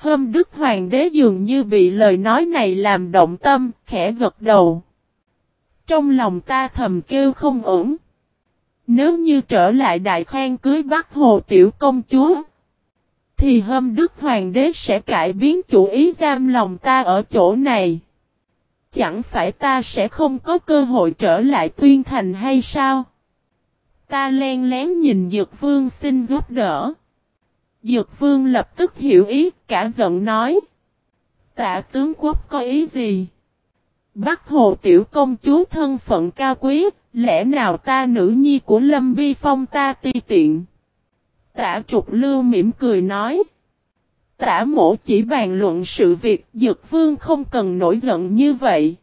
Hôm Đức Hoàng đế dường như bị lời nói này làm động tâm, khẽ gật đầu. Trong lòng ta thầm kêu không ổn. Nếu như trở lại đại khoan cưới bắt hồ tiểu công chúa, thì hôm Đức Hoàng đế sẽ cải biến chủ ý giam lòng ta ở chỗ này. Chẳng phải ta sẽ không có cơ hội trở lại tuyên thành hay sao? Ta len lén nhìn Dược Vương xin giúp đỡ. Dược Vương lập tức hiểu ý, cả giận nói. Tạ tướng quốc có ý gì? Bắc hồ tiểu công chúa thân phận cao quý, lẽ nào ta nữ nhi của Lâm Vi Phong ta ti tiện? Tạ trục lưu mỉm cười nói. Tả mổ chỉ bàn luận sự việc Dược Vương không cần nổi giận như vậy.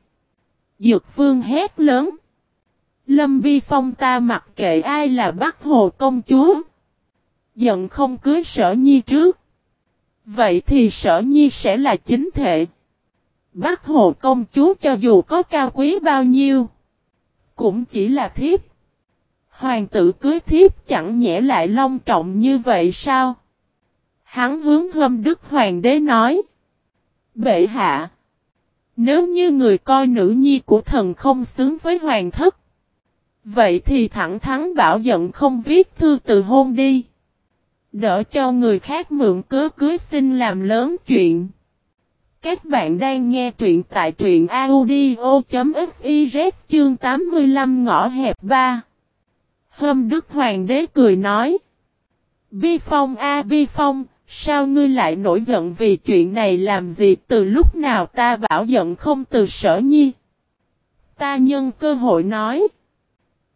Dược Vương hét lớn. Lâm Vi Phong ta mặc kệ ai là Bắc Hồ công chúa. Giận không cưới sở nhi trước. Vậy thì sở nhi sẽ là chính thể. Bác Hồ công chúa cho dù có cao quý bao nhiêu. Cũng chỉ là thiếp. Hoàng tử cưới thiếp chẳng nhẽ lại long trọng như vậy sao? Hắn hướng hâm đức hoàng đế nói. Bệ hạ. Nếu như người coi nữ nhi của thần không xứng với hoàng thất. Vậy thì thẳng thắn bảo giận không viết thư từ hôn đi. Đỡ cho người khác mượn cớ cưới xin làm lớn chuyện. Các bạn đang nghe truyện tại truyện audio.fiz chương 85 ngõ hẹp 3. Hôm Đức Hoàng đế cười nói. Bi Phong a Bi Phong, sao ngươi lại nổi giận vì chuyện này làm gì từ lúc nào ta bảo giận không từ sở nhi. Ta nhân cơ hội nói.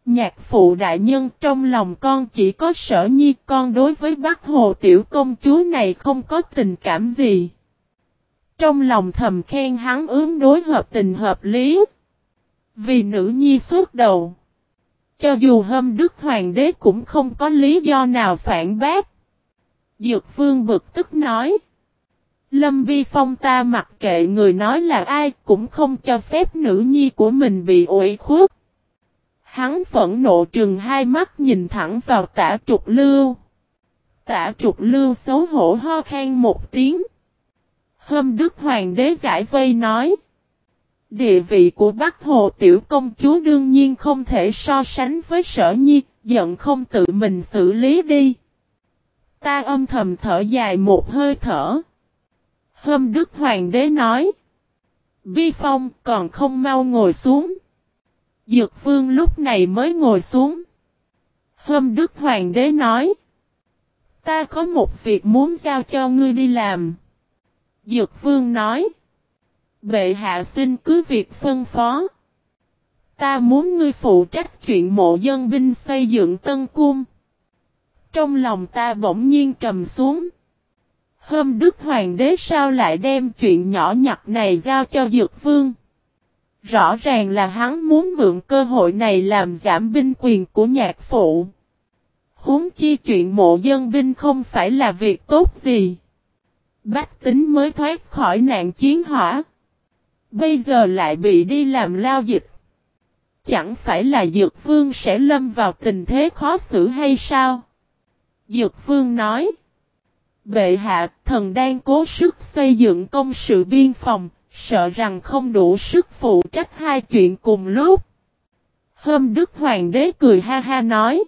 Nhạc phụ đại nhân trong lòng con chỉ có sở nhi, con đối với bác hồ tiểu công chúa này không có tình cảm gì. Trong lòng thầm khen hắn ứng đối hợp tình hợp lý. Vì nữ nhi suốt đầu. Cho dù hâm đức hoàng đế cũng không có lý do nào phản bác. Dược vương bực tức nói. Lâm Vi Phong ta mặc kệ người nói là ai cũng không cho phép nữ nhi của mình bị ủi khuất. Hắn phẫn nộ trừng hai mắt nhìn thẳng vào tả trục lưu. Tả trục lưu xấu hổ ho khan một tiếng. Hâm Đức Hoàng đế giải vây nói. Địa vị của Bắc Hồ Tiểu Công Chúa đương nhiên không thể so sánh với sở nhi, giận không tự mình xử lý đi. Ta âm thầm thở dài một hơi thở. Hâm Đức Hoàng đế nói. Bi Phong còn không mau ngồi xuống. Dược vương lúc này mới ngồi xuống. Hôm Đức Hoàng đế nói. Ta có một việc muốn giao cho ngươi đi làm. Dược vương nói. Bệ hạ xin cứ việc phân phó. Ta muốn ngươi phụ trách chuyện mộ dân binh xây dựng tân cung. Trong lòng ta bỗng nhiên trầm xuống. Hôm Đức Hoàng đế sao lại đem chuyện nhỏ nhặt này giao cho Dược Vương? Rõ ràng là hắn muốn mượn cơ hội này làm giảm binh quyền của nhạc phụ. Huống chi chuyện mộ dân binh không phải là việc tốt gì. Bách tính mới thoát khỏi nạn chiến hỏa. Bây giờ lại bị đi làm lao dịch. Chẳng phải là Dược Vương sẽ lâm vào tình thế khó xử hay sao? Dược Vương nói. Bệ hạ, thần đang cố sức xây dựng công sự biên phòng, sợ rằng không đủ sức phụ trách hai chuyện cùng lúc. Hôm Đức Hoàng đế cười ha ha nói.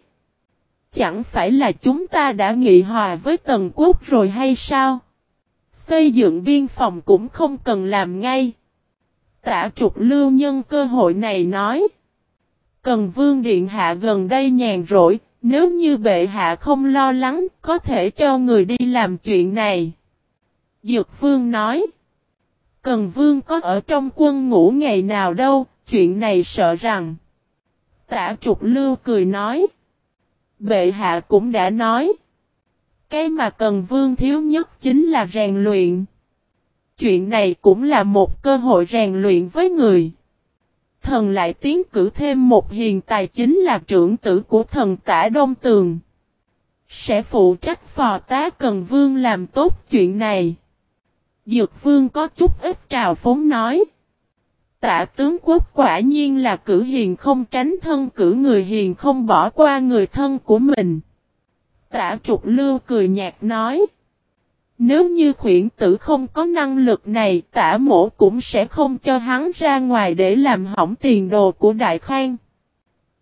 Chẳng phải là chúng ta đã nghị hòa với Tần Quốc rồi hay sao? Xây dựng biên phòng cũng không cần làm ngay. Tả trục lưu nhân cơ hội này nói. Cần vương điện hạ gần đây nhàn rỗi, nếu như bệ hạ không lo lắng, có thể cho người đi làm chuyện này. Dược vương nói. Cần vương có ở trong quân ngủ ngày nào đâu, chuyện này sợ rằng. Tả trục lưu cười nói. Bệ hạ cũng đã nói. Cái mà cần vương thiếu nhất chính là rèn luyện. Chuyện này cũng là một cơ hội rèn luyện với người. Thần lại tiến cử thêm một hiền tài chính là trưởng tử của thần tả Đông Tường. Sẽ phụ trách phò tá Cần Vương làm tốt chuyện này. Dược Vương có chút ít trào phóng nói. Tạ tướng quốc quả nhiên là cử hiền không tránh thân cử người hiền không bỏ qua người thân của mình. Tạ trục lưu cười nhạt nói. Nếu như khuyển tử không có năng lực này, tả mổ cũng sẽ không cho hắn ra ngoài để làm hỏng tiền đồ của Đại khoan.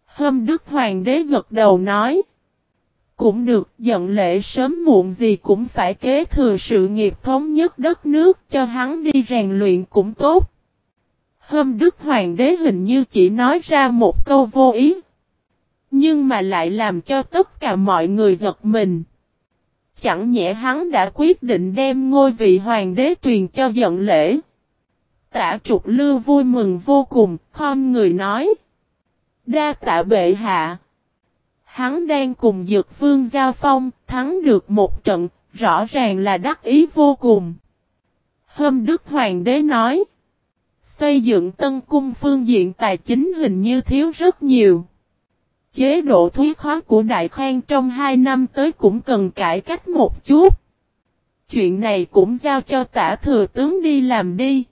Hâm Đức Hoàng đế gật đầu nói. Cũng được, giận lệ sớm muộn gì cũng phải kế thừa sự nghiệp thống nhất đất nước cho hắn đi rèn luyện cũng tốt. Hôm Đức Hoàng đế hình như chỉ nói ra một câu vô ý. Nhưng mà lại làm cho tất cả mọi người giật mình. Chẳng nhẽ hắn đã quyết định đem ngôi vị hoàng đế truyền cho giận lễ. Tả trục lưu vui mừng vô cùng, khom người nói. Đa tạ bệ hạ. Hắn đang cùng dược vương giao phong, thắng được một trận, rõ ràng là đắc ý vô cùng. Hâm Đức Hoàng đế nói. Xây dựng tân cung phương diện tài chính hình như thiếu rất nhiều. Chế độ thuế khóa của Đại Khang trong hai năm tới cũng cần cải cách một chút. Chuyện này cũng giao cho tả thừa tướng đi làm đi.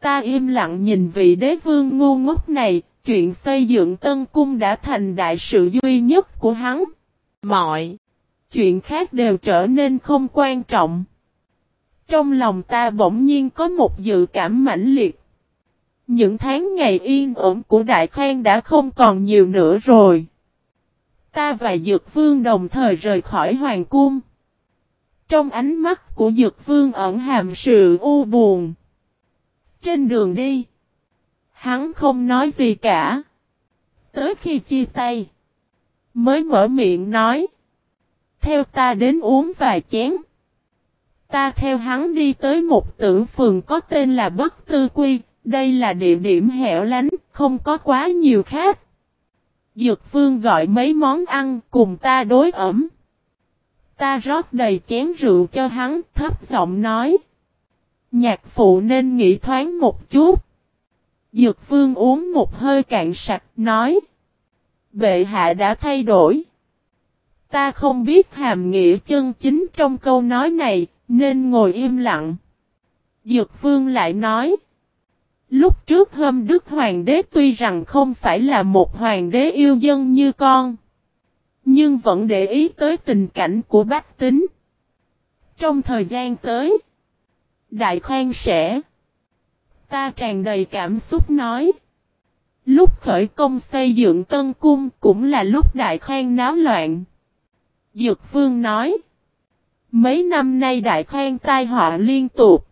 Ta im lặng nhìn vị đế vương ngu ngốc này, chuyện xây dựng tân cung đã thành đại sự duy nhất của hắn. Mọi chuyện khác đều trở nên không quan trọng. Trong lòng ta bỗng nhiên có một dự cảm mãnh liệt. Những tháng ngày yên ổn của Đại Khang đã không còn nhiều nữa rồi. Ta và Dược Vương đồng thời rời khỏi Hoàng Cung. Trong ánh mắt của Dược Vương ẩn hàm sự u buồn. Trên đường đi, hắn không nói gì cả. Tới khi chia tay, mới mở miệng nói. Theo ta đến uống vài chén. Ta theo hắn đi tới một tử phường có tên là Bất Tư Quy, đây là địa điểm hẻo lánh, không có quá nhiều khách. Dược vương gọi mấy món ăn cùng ta đối ẩm. Ta rót đầy chén rượu cho hắn, thấp giọng nói. Nhạc phụ nên nghĩ thoáng một chút. Dược vương uống một hơi cạn sạch, nói. Bệ hạ đã thay đổi. Ta không biết hàm nghĩa chân chính trong câu nói này, nên ngồi im lặng. Dược vương lại nói. Lúc trước hâm đức hoàng đế tuy rằng không phải là một hoàng đế yêu dân như con. Nhưng vẫn để ý tới tình cảnh của bách tính. Trong thời gian tới. Đại khoan sẽ. Ta tràn đầy cảm xúc nói. Lúc khởi công xây dựng tân cung cũng là lúc đại khoan náo loạn. Dược vương nói. Mấy năm nay đại khoan tai họa liên tục.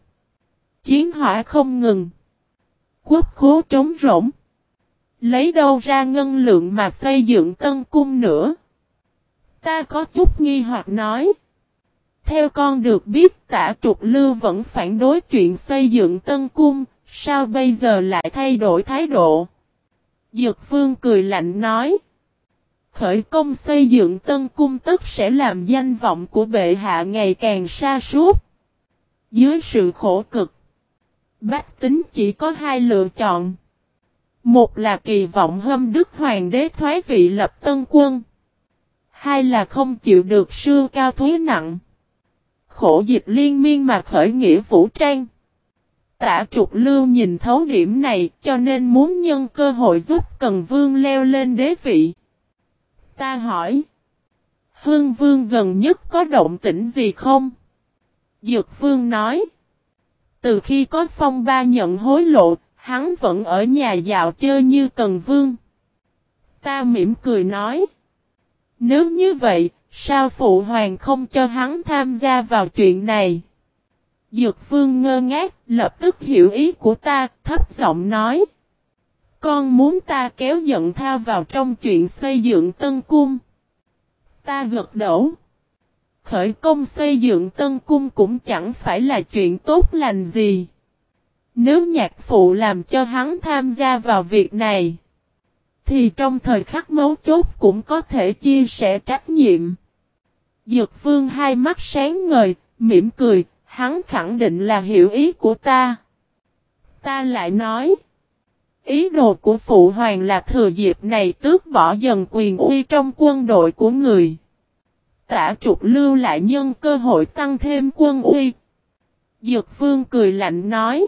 Chiến hỏa không ngừng quốc khố trống rỗng. Lấy đâu ra ngân lượng mà xây dựng tân cung nữa? Ta có chút nghi hoặc nói. Theo con được biết tả trục lưu vẫn phản đối chuyện xây dựng tân cung, sao bây giờ lại thay đổi thái độ? Dược vương cười lạnh nói. Khởi công xây dựng tân cung tất sẽ làm danh vọng của bệ hạ ngày càng xa suốt. Dưới sự khổ cực, Bách tính chỉ có hai lựa chọn. Một là kỳ vọng hâm đức hoàng đế thoái vị lập tân quân. Hai là không chịu được sưa cao thuế nặng. Khổ dịch liên miên mà khởi nghĩa vũ trang. Tả trục lưu nhìn thấu điểm này cho nên muốn nhân cơ hội giúp Cần Vương leo lên đế vị. Ta hỏi. Hương Vương gần nhất có động tĩnh gì không? Dược Vương nói. Từ khi có phong ba nhận hối lộ, hắn vẫn ở nhà dạo chơi như cần vương. Ta mỉm cười nói. Nếu như vậy, sao phụ hoàng không cho hắn tham gia vào chuyện này? Dược vương ngơ ngác, lập tức hiểu ý của ta, thấp giọng nói. Con muốn ta kéo giận tha vào trong chuyện xây dựng tân cung. Ta gật đầu khởi công xây dựng tân cung cũng chẳng phải là chuyện tốt lành gì. Nếu nhạc phụ làm cho hắn tham gia vào việc này, thì trong thời khắc mấu chốt cũng có thể chia sẻ trách nhiệm. Dược vương hai mắt sáng ngời, mỉm cười, hắn khẳng định là hiểu ý của ta. Ta lại nói, ý đồ của phụ hoàng là thừa dịp này tước bỏ dần quyền uy trong quân đội của người. Tả trục lưu lại nhân cơ hội tăng thêm quân uy. Dược vương cười lạnh nói.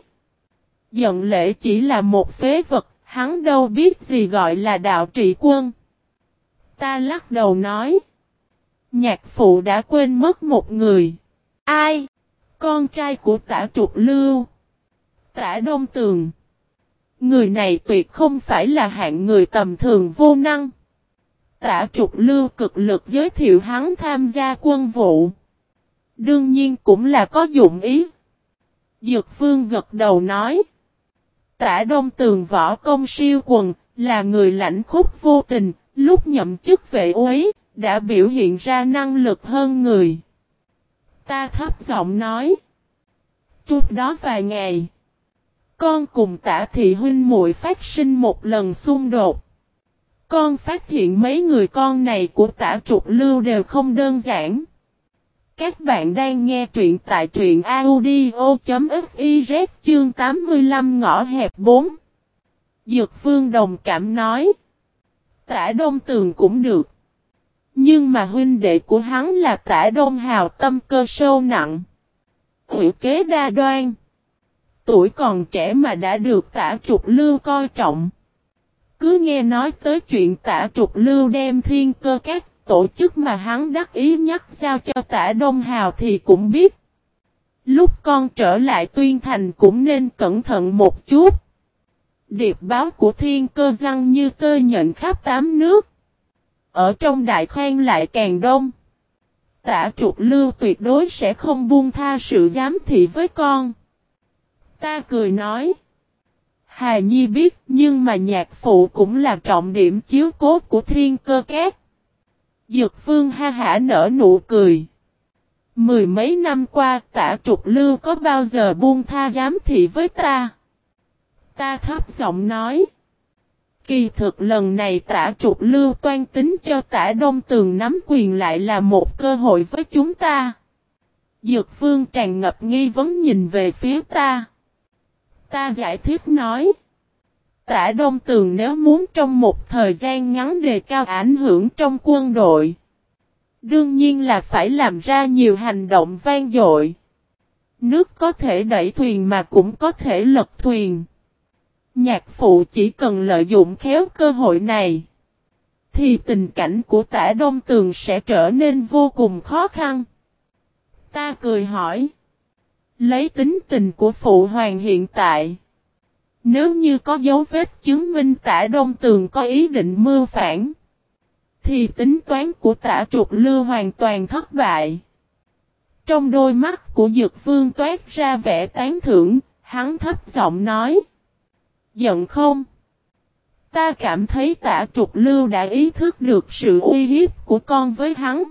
Giận lễ chỉ là một phế vật, hắn đâu biết gì gọi là đạo trị quân. Ta lắc đầu nói. Nhạc phụ đã quên mất một người. Ai? Con trai của tả trục lưu. Tả đông tường. Người này tuyệt không phải là hạng người tầm thường vô năng. Tả trục lưu cực lực giới thiệu hắn tham gia quân vụ. Đương nhiên cũng là có dụng ý. Dược vương gật đầu nói. Tả đông tường võ công siêu quần, là người lãnh khúc vô tình, lúc nhậm chức vệ uế, đã biểu hiện ra năng lực hơn người. Ta thấp giọng nói. Trước đó vài ngày, con cùng tả thị huynh muội phát sinh một lần xung đột. Con phát hiện mấy người con này của tả trục lưu đều không đơn giản. Các bạn đang nghe truyện tại truyện audio.fiz chương 85 ngõ hẹp 4. Dược vương đồng cảm nói. Tả đông tường cũng được. Nhưng mà huynh đệ của hắn là tả đông hào tâm cơ sâu nặng. Hữu kế đa đoan. Tuổi còn trẻ mà đã được tả trục lưu coi trọng. Cứ nghe nói tới chuyện tả trục lưu đem thiên cơ các tổ chức mà hắn đắc ý nhắc giao cho tả Đông Hào thì cũng biết. Lúc con trở lại tuyên thành cũng nên cẩn thận một chút. Điệp báo của thiên cơ răng như tơ nhận khắp tám nước. Ở trong đại khoan lại càng đông. Tả trục lưu tuyệt đối sẽ không buông tha sự giám thị với con. Ta cười nói. Hà Nhi biết, nhưng mà nhạc phụ cũng là trọng điểm chiếu cố của thiên cơ Két. Dược vương ha hả nở nụ cười. Mười mấy năm qua, tả trục lưu có bao giờ buông tha giám thị với ta? Ta thấp giọng nói. Kỳ thực lần này tả trục lưu toan tính cho tả đông tường nắm quyền lại là một cơ hội với chúng ta. Dược vương tràn ngập nghi vấn nhìn về phía ta. Ta giải thích nói. Tả Đông Tường nếu muốn trong một thời gian ngắn đề cao ảnh hưởng trong quân đội. Đương nhiên là phải làm ra nhiều hành động vang dội. Nước có thể đẩy thuyền mà cũng có thể lật thuyền. Nhạc phụ chỉ cần lợi dụng khéo cơ hội này. Thì tình cảnh của tả Đông Tường sẽ trở nên vô cùng khó khăn. Ta cười hỏi. Lấy tính tình của phụ hoàng hiện tại. Nếu như có dấu vết chứng minh tả Đông Tường có ý định mưu phản. Thì tính toán của tả trục lưu hoàn toàn thất bại. Trong đôi mắt của Dược Vương toát ra vẻ tán thưởng, hắn thấp giọng nói. Giận không? Ta cảm thấy tả trục lưu đã ý thức được sự uy hiếp của con với hắn.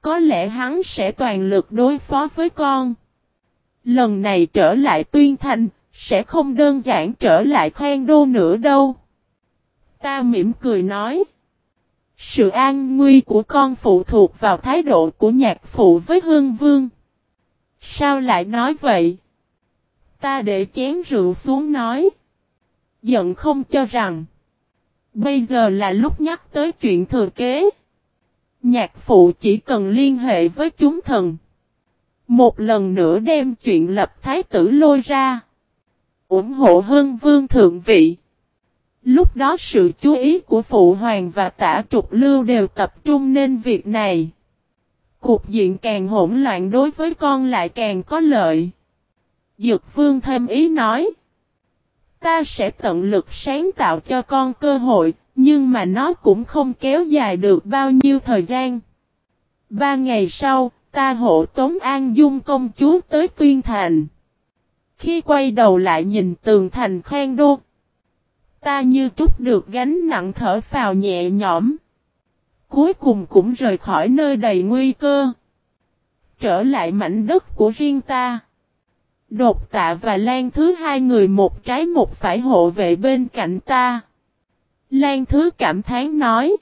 Có lẽ hắn sẽ toàn lực đối phó với con. Lần này trở lại tuyên thành, sẽ không đơn giản trở lại khoan đô nữa đâu. Ta mỉm cười nói. Sự an nguy của con phụ thuộc vào thái độ của nhạc phụ với hương vương. Sao lại nói vậy? Ta để chén rượu xuống nói. Giận không cho rằng. Bây giờ là lúc nhắc tới chuyện thừa kế. Nhạc phụ chỉ cần liên hệ với chúng thần. Một lần nữa đem chuyện lập thái tử lôi ra ủng hộ hưng vương thượng vị. Lúc đó sự chú ý của Phụ Hoàng và tả trục lưu đều tập trung nên việc này. Cục diện càng hỗn loạn đối với con lại càng có lợi. Dược vương thêm ý nói. Ta sẽ tận lực sáng tạo cho con cơ hội, nhưng mà nó cũng không kéo dài được bao nhiêu thời gian. Ba ngày sau, ta hộ Tống An Dung công chúa tới Tuyên Thành. Khi quay đầu lại nhìn tường thành khoan đô. Ta như trút được gánh nặng thở phào nhẹ nhõm. Cuối cùng cũng rời khỏi nơi đầy nguy cơ. Trở lại mảnh đất của riêng ta. Đột tạ và Lan Thứ hai người một trái một phải hộ vệ bên cạnh ta. Lan Thứ cảm thán nói.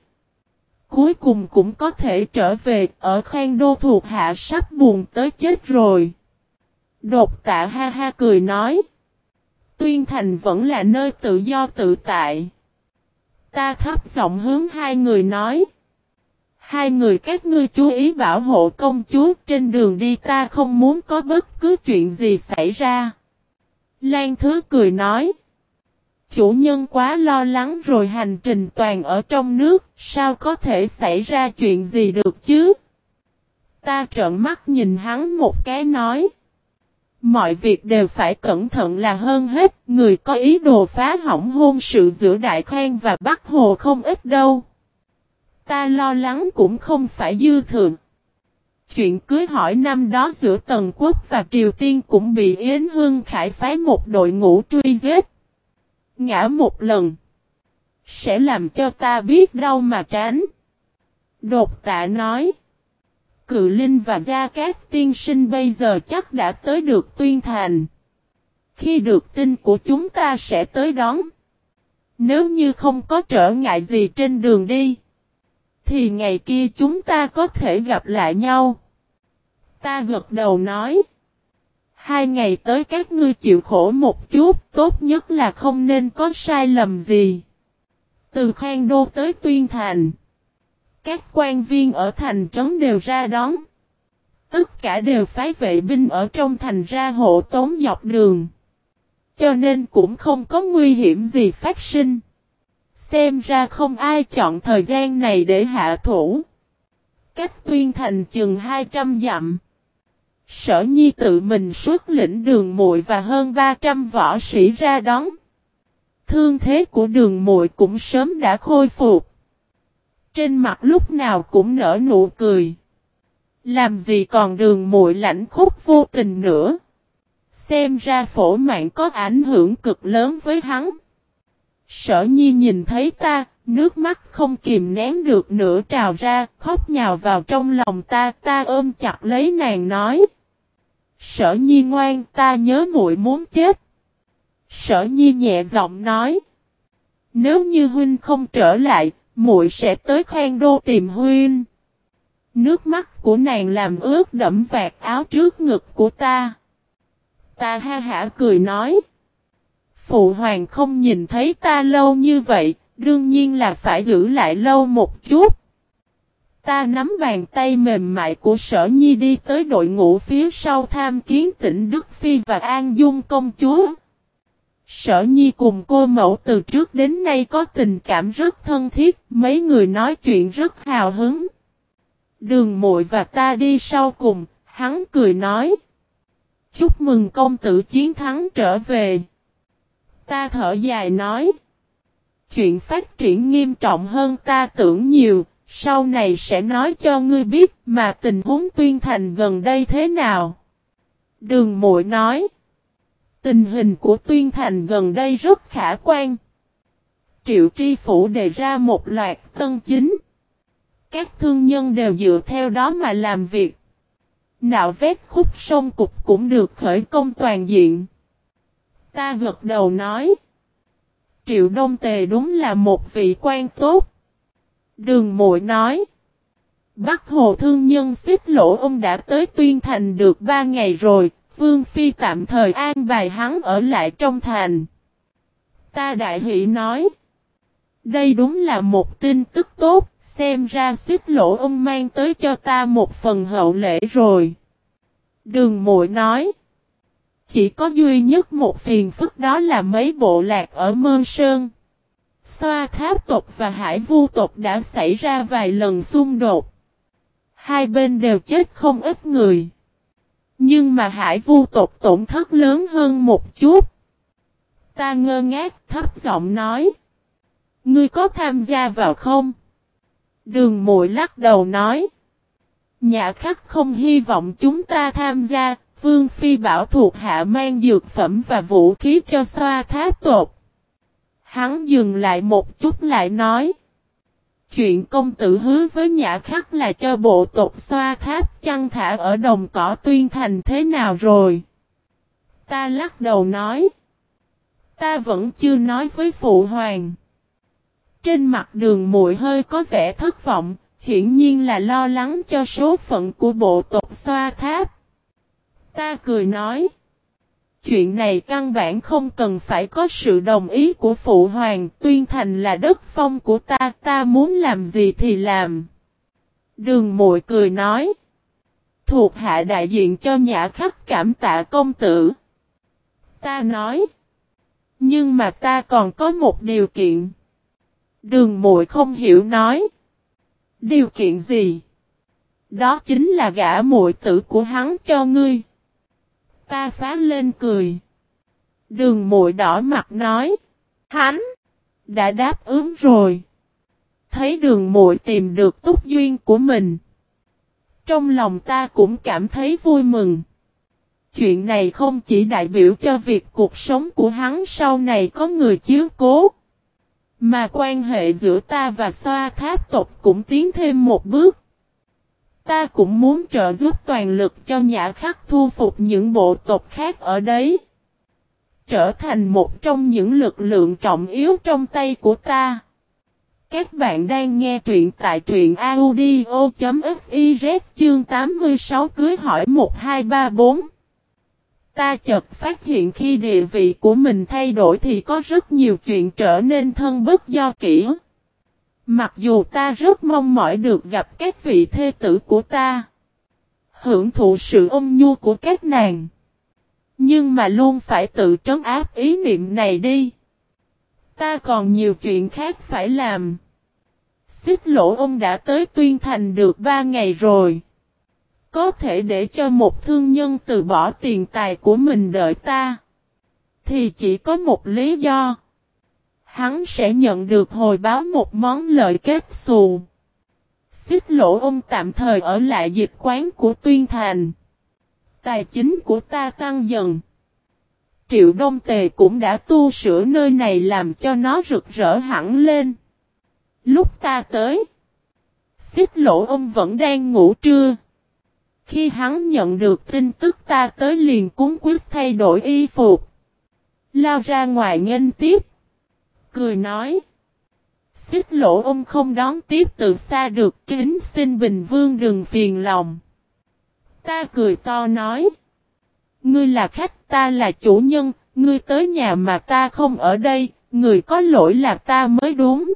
Cuối cùng cũng có thể trở về, ở khoan đô thuộc hạ sắp buồn tới chết rồi. Đột tạ ha ha cười nói. Tuyên thành vẫn là nơi tự do tự tại. Ta thấp giọng hướng hai người nói. Hai người các ngươi chú ý bảo hộ công chúa trên đường đi ta không muốn có bất cứ chuyện gì xảy ra. Lan Thứ cười nói. Chủ nhân quá lo lắng rồi hành trình toàn ở trong nước, sao có thể xảy ra chuyện gì được chứ? Ta trợn mắt nhìn hắn một cái nói. Mọi việc đều phải cẩn thận là hơn hết, người có ý đồ phá hỏng hôn sự giữa Đại khoan và Bắc Hồ không ít đâu. Ta lo lắng cũng không phải dư thượng. Chuyện cưới hỏi năm đó giữa Tần Quốc và Triều Tiên cũng bị Yến Hương Khải phái một đội ngũ truy giết. Ngã một lần. Sẽ làm cho ta biết đâu mà tránh. Đột tạ nói. Cự Linh và Gia Cát tiên sinh bây giờ chắc đã tới được tuyên thành. Khi được tin của chúng ta sẽ tới đón. Nếu như không có trở ngại gì trên đường đi. Thì ngày kia chúng ta có thể gặp lại nhau. Ta gật đầu nói. Hai ngày tới các ngươi chịu khổ một chút, tốt nhất là không nên có sai lầm gì. Từ Khang Đô tới Tuyên Thành. Các quan viên ở thành trấn đều ra đón. Tất cả đều phái vệ binh ở trong thành ra hộ tống dọc đường. Cho nên cũng không có nguy hiểm gì phát sinh. Xem ra không ai chọn thời gian này để hạ thủ. Cách tuyên thành chừng 200 dặm. Sở nhi tự mình xuất lĩnh đường muội và hơn 300 võ sĩ ra đón. Thương thế của đường muội cũng sớm đã khôi phục. Trên mặt lúc nào cũng nở nụ cười. Làm gì còn đường muội lãnh khúc vô tình nữa. Xem ra phổ mạng có ảnh hưởng cực lớn với hắn. Sở nhi nhìn thấy ta, nước mắt không kìm nén được nữa trào ra, khóc nhào vào trong lòng ta, ta ôm chặt lấy nàng nói. Sở nhi ngoan, ta nhớ muội muốn chết. Sở nhi nhẹ giọng nói. Nếu như huynh không trở lại, muội sẽ tới khoan đô tìm huynh. Nước mắt của nàng làm ướt đẫm vạt áo trước ngực của ta. Ta ha hả cười nói. Phụ hoàng không nhìn thấy ta lâu như vậy, đương nhiên là phải giữ lại lâu một chút. Ta nắm bàn tay mềm mại của sở nhi đi tới đội ngũ phía sau tham kiến tỉnh Đức Phi và An Dung công chúa. Sở nhi cùng cô mẫu từ trước đến nay có tình cảm rất thân thiết, mấy người nói chuyện rất hào hứng. Đường muội và ta đi sau cùng, hắn cười nói. Chúc mừng công tử chiến thắng trở về. Ta thở dài nói. Chuyện phát triển nghiêm trọng hơn ta tưởng nhiều, sau này sẽ nói cho ngươi biết mà tình huống tuyên thành gần đây thế nào. Đường mội nói. Tình hình của tuyên thành gần đây rất khả quan. Triệu tri phủ đề ra một loạt tân chính. Các thương nhân đều dựa theo đó mà làm việc. Nạo vét khúc sông cục cũng được khởi công toàn diện. Ta gật đầu nói. Triệu Đông Tề đúng là một vị quan tốt. Đường Mội nói. Bắc Hồ Thương Nhân xích lỗ ông đã tới Tuyên Thành được ba ngày rồi, Vương Phi tạm thời an bài hắn ở lại trong thành. Ta đại hỷ nói. Đây đúng là một tin tức tốt, xem ra xích lỗ ông mang tới cho ta một phần hậu lễ rồi. Đường Mội nói. Chỉ có duy nhất một phiền phức đó là mấy bộ lạc ở Mơ Sơn. Xoa tháp tộc và hải vu tộc đã xảy ra vài lần xung đột. Hai bên đều chết không ít người. Nhưng mà hải vu tộc tổn thất lớn hơn một chút. Ta ngơ ngác thấp giọng nói. Ngươi có tham gia vào không? Đường mội lắc đầu nói. Nhà khắc không hy vọng chúng ta tham gia, Vương Phi bảo thuộc hạ mang dược phẩm và vũ khí cho xoa tháp tột. Hắn dừng lại một chút lại nói. Chuyện công tử hứa với nhã khắc là cho bộ tộc xoa tháp chăn thả ở đồng cỏ tuyên thành thế nào rồi? Ta lắc đầu nói. Ta vẫn chưa nói với phụ hoàng. Trên mặt đường muội hơi có vẻ thất vọng, hiển nhiên là lo lắng cho số phận của bộ tộc xoa tháp. Ta cười nói. Chuyện này căn bản không cần phải có sự đồng ý của phụ hoàng, tuyên thành là đất phong của ta, ta muốn làm gì thì làm. Đường muội cười nói. Thuộc hạ đại diện cho nhã khắc cảm tạ công tử. Ta nói. Nhưng mà ta còn có một điều kiện. Đường muội không hiểu nói. Điều kiện gì? Đó chính là gã muội tử của hắn cho ngươi. Ta phá lên cười. Đường mội đỏ mặt nói. Hắn. Đã đáp ứng rồi. Thấy đường mội tìm được túc duyên của mình. Trong lòng ta cũng cảm thấy vui mừng. Chuyện này không chỉ đại biểu cho việc cuộc sống của hắn sau này có người chiếu cố. Mà quan hệ giữa ta và xoa tháp tộc cũng tiến thêm một bước. Ta cũng muốn trợ giúp toàn lực cho nhã khắc thu phục những bộ tộc khác ở đấy. Trở thành một trong những lực lượng trọng yếu trong tay của ta. Các bạn đang nghe truyện tại truyện audio.fiz chương 86 cưới hỏi 1234. Ta chợt phát hiện khi địa vị của mình thay đổi thì có rất nhiều chuyện trở nên thân bất do kỹ. Mặc dù ta rất mong mỏi được gặp các vị thê tử của ta. Hưởng thụ sự ôm nhu của các nàng. Nhưng mà luôn phải tự trấn áp ý niệm này đi. Ta còn nhiều chuyện khác phải làm. Xích lỗ ông đã tới tuyên thành được ba ngày rồi. Có thể để cho một thương nhân từ bỏ tiền tài của mình đợi ta. Thì chỉ có một lý do. Hắn sẽ nhận được hồi báo một món lợi kết xù. Xích lỗ ông tạm thời ở lại dịch quán của tuyên thành. Tài chính của ta tăng dần. Triệu Đông Tề cũng đã tu sửa nơi này làm cho nó rực rỡ hẳn lên. Lúc ta tới, xích lỗ ông vẫn đang ngủ trưa. Khi hắn nhận được tin tức ta tới liền cúng quyết thay đổi y phục. Lao ra ngoài nghênh tiếp. Cười nói. Xích lỗ ông không đón tiếp từ xa được kính xin Bình Vương đừng phiền lòng. Ta cười to nói. Ngươi là khách ta là chủ nhân, ngươi tới nhà mà ta không ở đây, người có lỗi là ta mới đúng.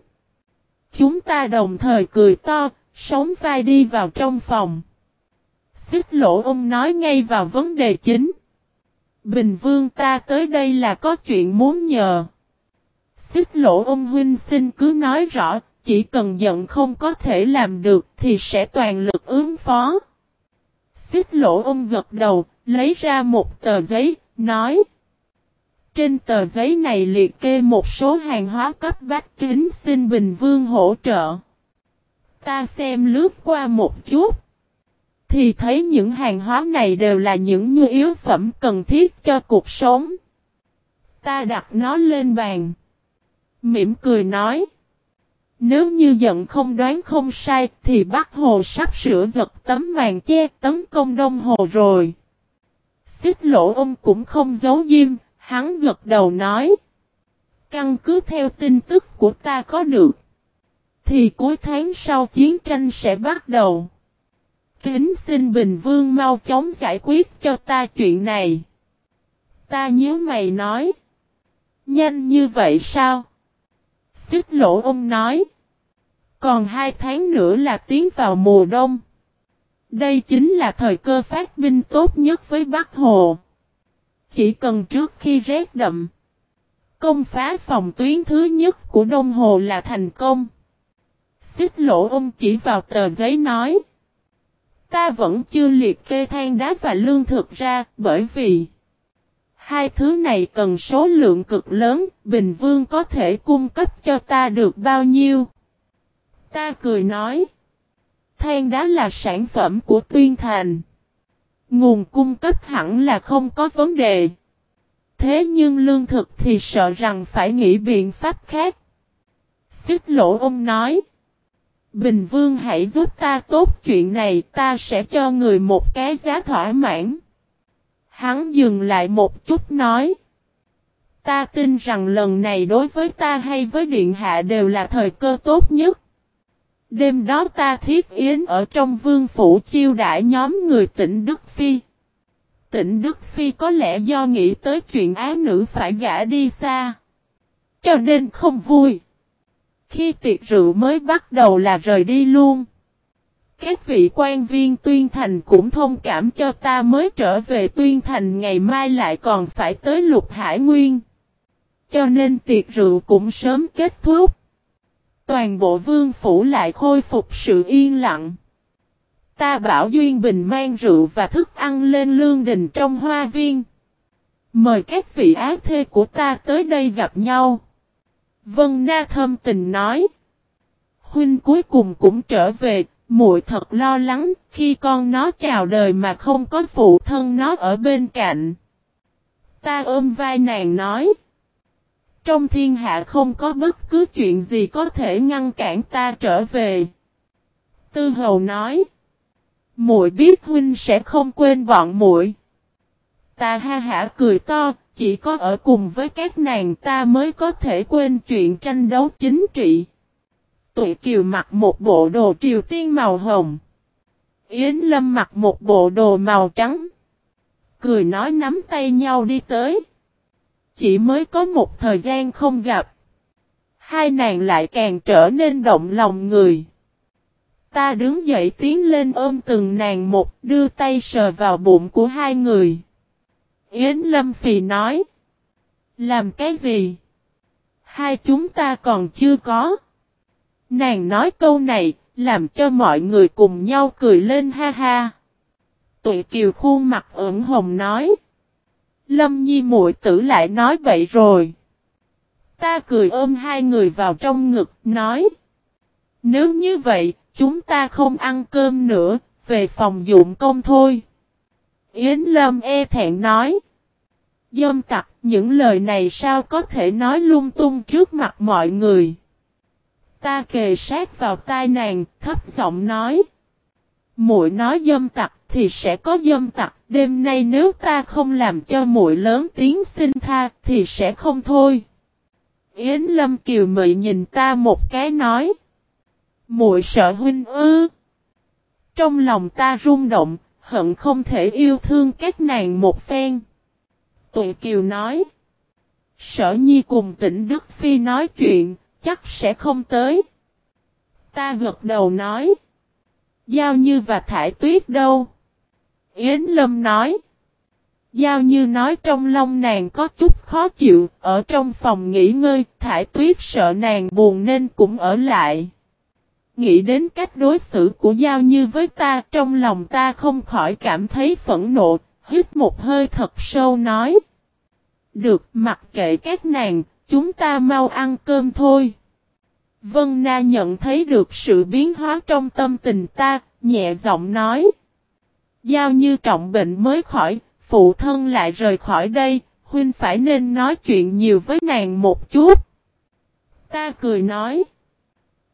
Chúng ta đồng thời cười to, sống vai đi vào trong phòng. Xích lỗ ông nói ngay vào vấn đề chính. Bình vương ta tới đây là có chuyện muốn nhờ. Xích lỗ ông huynh xin cứ nói rõ, chỉ cần giận không có thể làm được thì sẽ toàn lực ứng phó. Xích lỗ ông gật đầu, lấy ra một tờ giấy, nói. Trên tờ giấy này liệt kê một số hàng hóa cấp bách kính xin Bình Vương hỗ trợ. Ta xem lướt qua một chút. Thì thấy những hàng hóa này đều là những nhu yếu phẩm cần thiết cho cuộc sống. Ta đặt nó lên bàn. Mỉm cười nói. Nếu như giận không đoán không sai thì Bắc Hồ sắp sửa giật tấm màn che tấn công Đông Hồ rồi. Xích lỗ ông cũng không giấu diêm, hắn gật đầu nói. Căn cứ theo tin tức của ta có được. Thì cuối tháng sau chiến tranh sẽ bắt đầu. Kính xin Bình Vương mau chóng giải quyết cho ta chuyện này. Ta nhớ mày nói. Nhanh như vậy sao? Xích lỗ ông nói. Còn hai tháng nữa là tiến vào mùa đông. Đây chính là thời cơ phát binh tốt nhất với Bắc Hồ. Chỉ cần trước khi rét đậm. Công phá phòng tuyến thứ nhất của Đông Hồ là thành công. Xích lỗ ông chỉ vào tờ giấy nói. Ta vẫn chưa liệt kê than đá và lương thực ra bởi vì hai thứ này cần số lượng cực lớn, Bình Vương có thể cung cấp cho ta được bao nhiêu. Ta cười nói. Than đá là sản phẩm của Tuyên Thành. Nguồn cung cấp hẳn là không có vấn đề. Thế nhưng lương thực thì sợ rằng phải nghĩ biện pháp khác. Xích lỗ ông nói. Bình Vương hãy giúp ta tốt chuyện này ta sẽ cho người một cái giá thỏa mãn. Hắn dừng lại một chút nói. Ta tin rằng lần này đối với ta hay với Điện Hạ đều là thời cơ tốt nhất. Đêm đó ta thiết yến ở trong vương phủ chiêu đãi nhóm người tỉnh Đức Phi. Tỉnh Đức Phi có lẽ do nghĩ tới chuyện ái nữ phải gã đi xa. Cho nên không vui. Khi tiệc rượu mới bắt đầu là rời đi luôn. Các vị quan viên tuyên thành cũng thông cảm cho ta mới trở về tuyên thành ngày mai lại còn phải tới lục hải nguyên. Cho nên tiệc rượu cũng sớm kết thúc. Toàn bộ vương phủ lại khôi phục sự yên lặng. ta bảo Duyên Bình mang rượu và thức ăn lên lương đình trong hoa viên. Mời các vị ác thê của ta tới đây gặp nhau. Vân Na thâm tình nói. Huynh cuối cùng cũng trở về, muội thật lo lắng khi con nó chào đời mà không có phụ thân nó ở bên cạnh. Ta ôm vai nàng nói. Trong thiên hạ không có bất cứ chuyện gì có thể ngăn cản ta trở về. Tư hầu nói. muội biết huynh sẽ không quên bọn muội. Ta ha hả cười to, chỉ có ở cùng với các nàng ta mới có thể quên chuyện tranh đấu chính trị. Tụi Kiều mặc một bộ đồ triều tiên màu hồng. Yến Lâm mặc một bộ đồ màu trắng. Cười nói nắm tay nhau đi tới. Chỉ mới có một thời gian không gặp. Hai nàng lại càng trở nên động lòng người. Ta đứng dậy tiến lên ôm từng nàng một, đưa tay sờ vào bụng của hai người. Yến Lâm Phì nói. Làm cái gì? Hai chúng ta còn chưa có. Nàng nói câu này, làm cho mọi người cùng nhau cười lên ha ha. Tụi kiều khuôn mặt ửng hồng nói. Lâm nhi muội tử lại nói vậy rồi. Ta cười ôm hai người vào trong ngực, nói. Nếu như vậy, chúng ta không ăn cơm nữa, về phòng dụng công thôi. Yến Lâm e thẹn nói. Dâm tặc, những lời này sao có thể nói lung tung trước mặt mọi người. Ta kề sát vào tai nàng, thấp giọng nói. Muội nói dâm tặc thì sẽ có dâm tặc, đêm nay nếu ta không làm cho muội lớn tiếng xin tha thì sẽ không thôi. Yến Lâm Kiều Mị nhìn ta một cái nói. Muội sợ huynh ư. Trong lòng ta rung động, hận không thể yêu thương các nàng một phen. Tụi Kiều nói. Sở Nhi cùng tỉnh Đức Phi nói chuyện, chắc sẽ không tới. Ta gật đầu nói. Giao Như và Thải Tuyết đâu? Yến Lâm nói. Giao Như nói trong lòng nàng có chút khó chịu, ở trong phòng nghỉ ngơi, Thải Tuyết sợ nàng buồn nên cũng ở lại. Nghĩ đến cách đối xử của Giao Như với ta, trong lòng ta không khỏi cảm thấy phẫn nộ, hít một hơi thật sâu nói. Được, mặc kệ các nàng, chúng ta mau ăn cơm thôi. Vân Na nhận thấy được sự biến hóa trong tâm tình ta, nhẹ giọng nói. Giao như trọng bệnh mới khỏi, phụ thân lại rời khỏi đây, huynh phải nên nói chuyện nhiều với nàng một chút. Ta cười nói.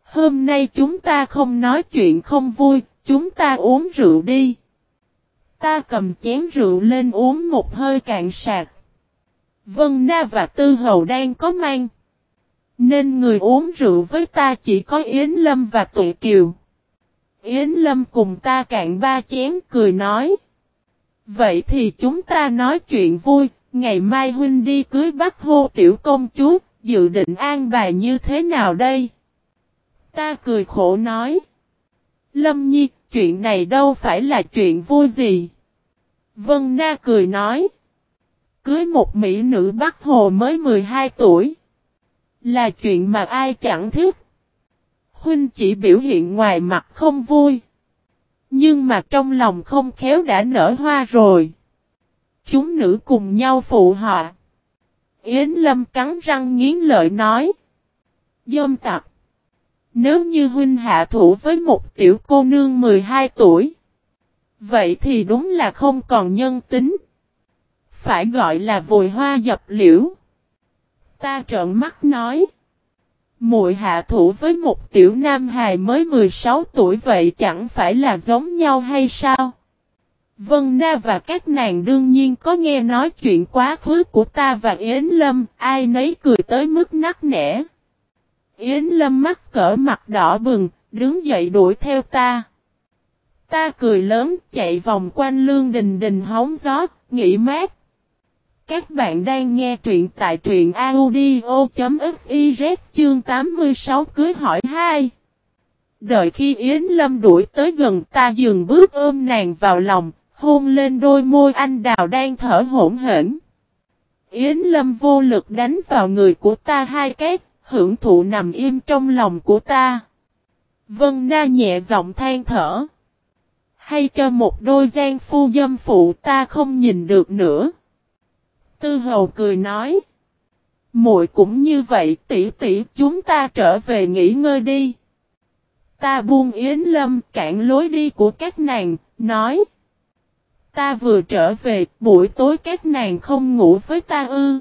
Hôm nay chúng ta không nói chuyện không vui, chúng ta uống rượu đi. Ta cầm chén rượu lên uống một hơi cạn sạc. Vân Na và Tư Hầu đang có mang. Nên người uống rượu với ta chỉ có Yến Lâm và Tụi Kiều. Yến Lâm cùng ta cạn ba chén cười nói. Vậy thì chúng ta nói chuyện vui, ngày mai huynh đi cưới bắt hô tiểu công chúa, dự định an bài như thế nào đây? Ta cười khổ nói. Lâm Nhi, chuyện này đâu phải là chuyện vui gì. Vân Na cười nói. Cưới một mỹ nữ Bắc Hồ mới 12 tuổi. Là chuyện mà ai chẳng thích. Huynh chỉ biểu hiện ngoài mặt không vui. Nhưng mà trong lòng không khéo đã nở hoa rồi. Chúng nữ cùng nhau phụ họ. Yến Lâm cắn răng nghiến lợi nói. Dâm tặc. Nếu như huynh hạ thủ với một tiểu cô nương 12 tuổi. Vậy thì đúng là không còn nhân tính. Phải gọi là vùi hoa dập liễu. Ta trợn mắt nói. Muội hạ thủ với một tiểu nam hài mới 16 tuổi vậy chẳng phải là giống nhau hay sao? Vân Na và các nàng đương nhiên có nghe nói chuyện quá khứ của ta và Yến Lâm, ai nấy cười tới mức nắc nẻ. Yến Lâm mắt cỡ mặt đỏ bừng, đứng dậy đuổi theo ta. Ta cười lớn chạy vòng quanh lương đình đình hóng gió, nghỉ mát. Các bạn đang nghe truyện tại truyện audio.fiz chương 86 cưới hỏi 2. Đợi khi Yến Lâm đuổi tới gần ta dừng bước ôm nàng vào lòng, hôn lên đôi môi anh đào đang thở hỗn hển. Yến Lâm vô lực đánh vào người của ta hai cái, hưởng thụ nằm im trong lòng của ta. Vân Na nhẹ giọng than thở. Hay cho một đôi gian phu dâm phụ ta không nhìn được nữa. Tư hầu cười nói. muội cũng như vậy tỷ tỷ chúng ta trở về nghỉ ngơi đi. Ta buông yến lâm cản lối đi của các nàng, nói. Ta vừa trở về, buổi tối các nàng không ngủ với ta ư.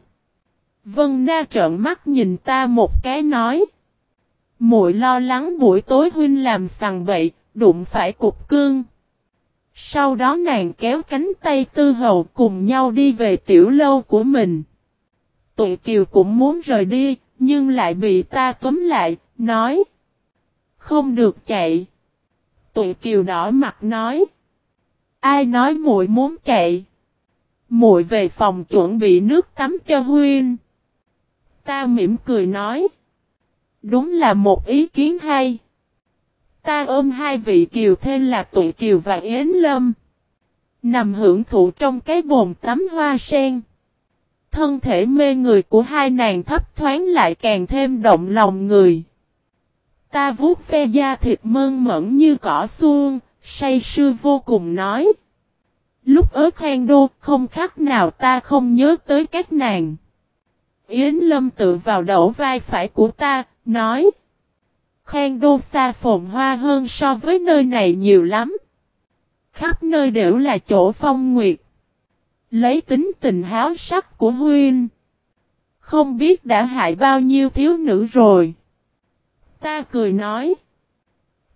Vân Na trợn mắt nhìn ta một cái nói. muội lo lắng buổi tối huynh làm sằng bậy, đụng phải cục cương. Sau đó nàng kéo cánh tay tư hầu cùng nhau đi về tiểu lâu của mình. Tụi Kiều cũng muốn rời đi, nhưng lại bị ta cấm lại, nói. Không được chạy. Tụi Kiều đỏ mặt nói. Ai nói muội muốn chạy? Muội về phòng chuẩn bị nước tắm cho Huyên. Ta mỉm cười nói. Đúng là một ý kiến hay. Ta ôm hai vị kiều thêm là tụi kiều và Yến Lâm. Nằm hưởng thụ trong cái bồn tắm hoa sen. Thân thể mê người của hai nàng thấp thoáng lại càng thêm động lòng người. Ta vuốt ve da thịt mơn mẫn như cỏ xuông, say sưa vô cùng nói. Lúc ở Khang Đô không khác nào ta không nhớ tới các nàng. Yến Lâm tự vào đầu vai phải của ta, nói. Khang Đô xa phồn hoa hơn so với nơi này nhiều lắm. Khắp nơi đều là chỗ phong nguyệt. Lấy tính tình háo sắc của Huynh. Không biết đã hại bao nhiêu thiếu nữ rồi. Ta cười nói.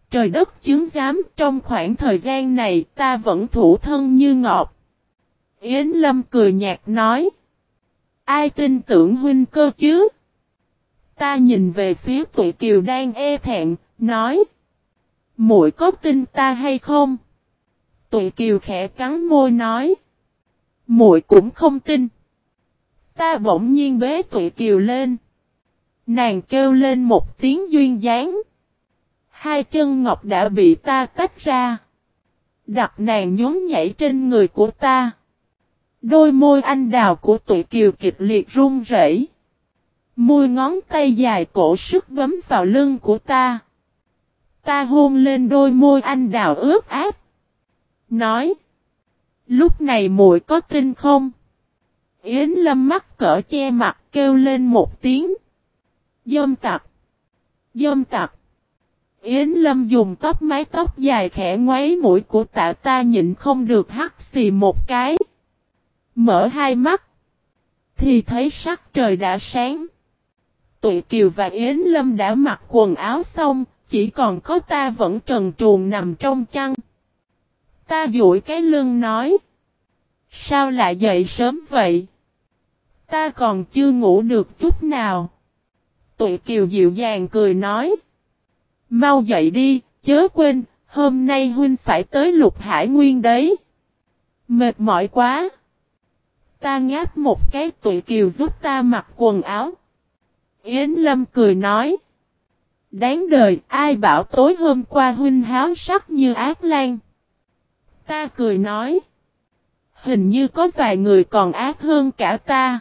Trời đất chứng giám, trong khoảng thời gian này ta vẫn thủ thân như ngọt. Yến Lâm cười nhạt nói. Ai tin tưởng huynh cơ chứ? Ta nhìn về phía tụi kiều đang e thẹn, nói. muội có tin ta hay không? Tụi kiều khẽ cắn môi nói. muội cũng không tin. Ta bỗng nhiên bế tụi kiều lên. Nàng kêu lên một tiếng duyên dáng. Hai chân ngọc đã bị ta tách ra. Đặt nàng nhún nhảy trên người của ta. Đôi môi anh đào của tụi kiều kịch liệt run rẩy. Môi ngón tay dài cổ sức bấm vào lưng của ta. Ta hôn lên đôi môi anh đào ướt áp. Nói. Lúc này muội có tin không? Yến lâm mắt cỡ che mặt kêu lên một tiếng. Dâm tặc. Dâm tặc. Yến lâm dùng tóc mái tóc dài khẽ ngoáy mũi của tạ ta nhịn không được hắt xì một cái. Mở hai mắt. Thì thấy sắc trời đã sáng. Tụi Kiều và Yến Lâm đã mặc quần áo xong, chỉ còn có ta vẫn trần truồng nằm trong chăn. Ta duỗi cái lưng nói. Sao lại dậy sớm vậy? Ta còn chưa ngủ được chút nào. Tụi Kiều dịu dàng cười nói. Mau dậy đi, chớ quên, hôm nay huynh phải tới lục hải nguyên đấy. Mệt mỏi quá. Ta ngáp một cái tụi Kiều giúp ta mặc quần áo. Yến Lâm cười nói. Đáng đời, ai bảo tối hôm qua huynh háo sắc như ác lan. Ta cười nói. Hình như có vài người còn ác hơn cả ta.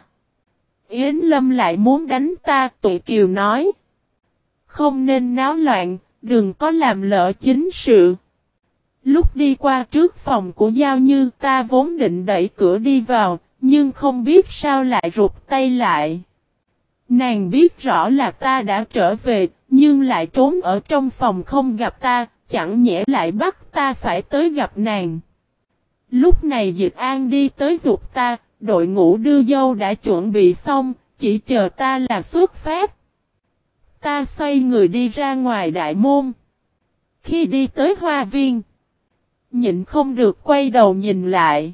Yến Lâm lại muốn đánh ta, tụi kiều nói. Không nên náo loạn, đừng có làm lỡ chính sự. Lúc đi qua trước phòng của Giao Như ta vốn định đẩy cửa đi vào, nhưng không biết sao lại rụt tay lại. Nàng biết rõ là ta đã trở về, nhưng lại trốn ở trong phòng không gặp ta, chẳng nhẽ lại bắt ta phải tới gặp nàng. Lúc này Dịch An đi tới dục ta, đội ngũ đưa dâu đã chuẩn bị xong, chỉ chờ ta là xuất phát. Ta xoay người đi ra ngoài đại môn. Khi đi tới hoa viên, nhịn không được quay đầu nhìn lại.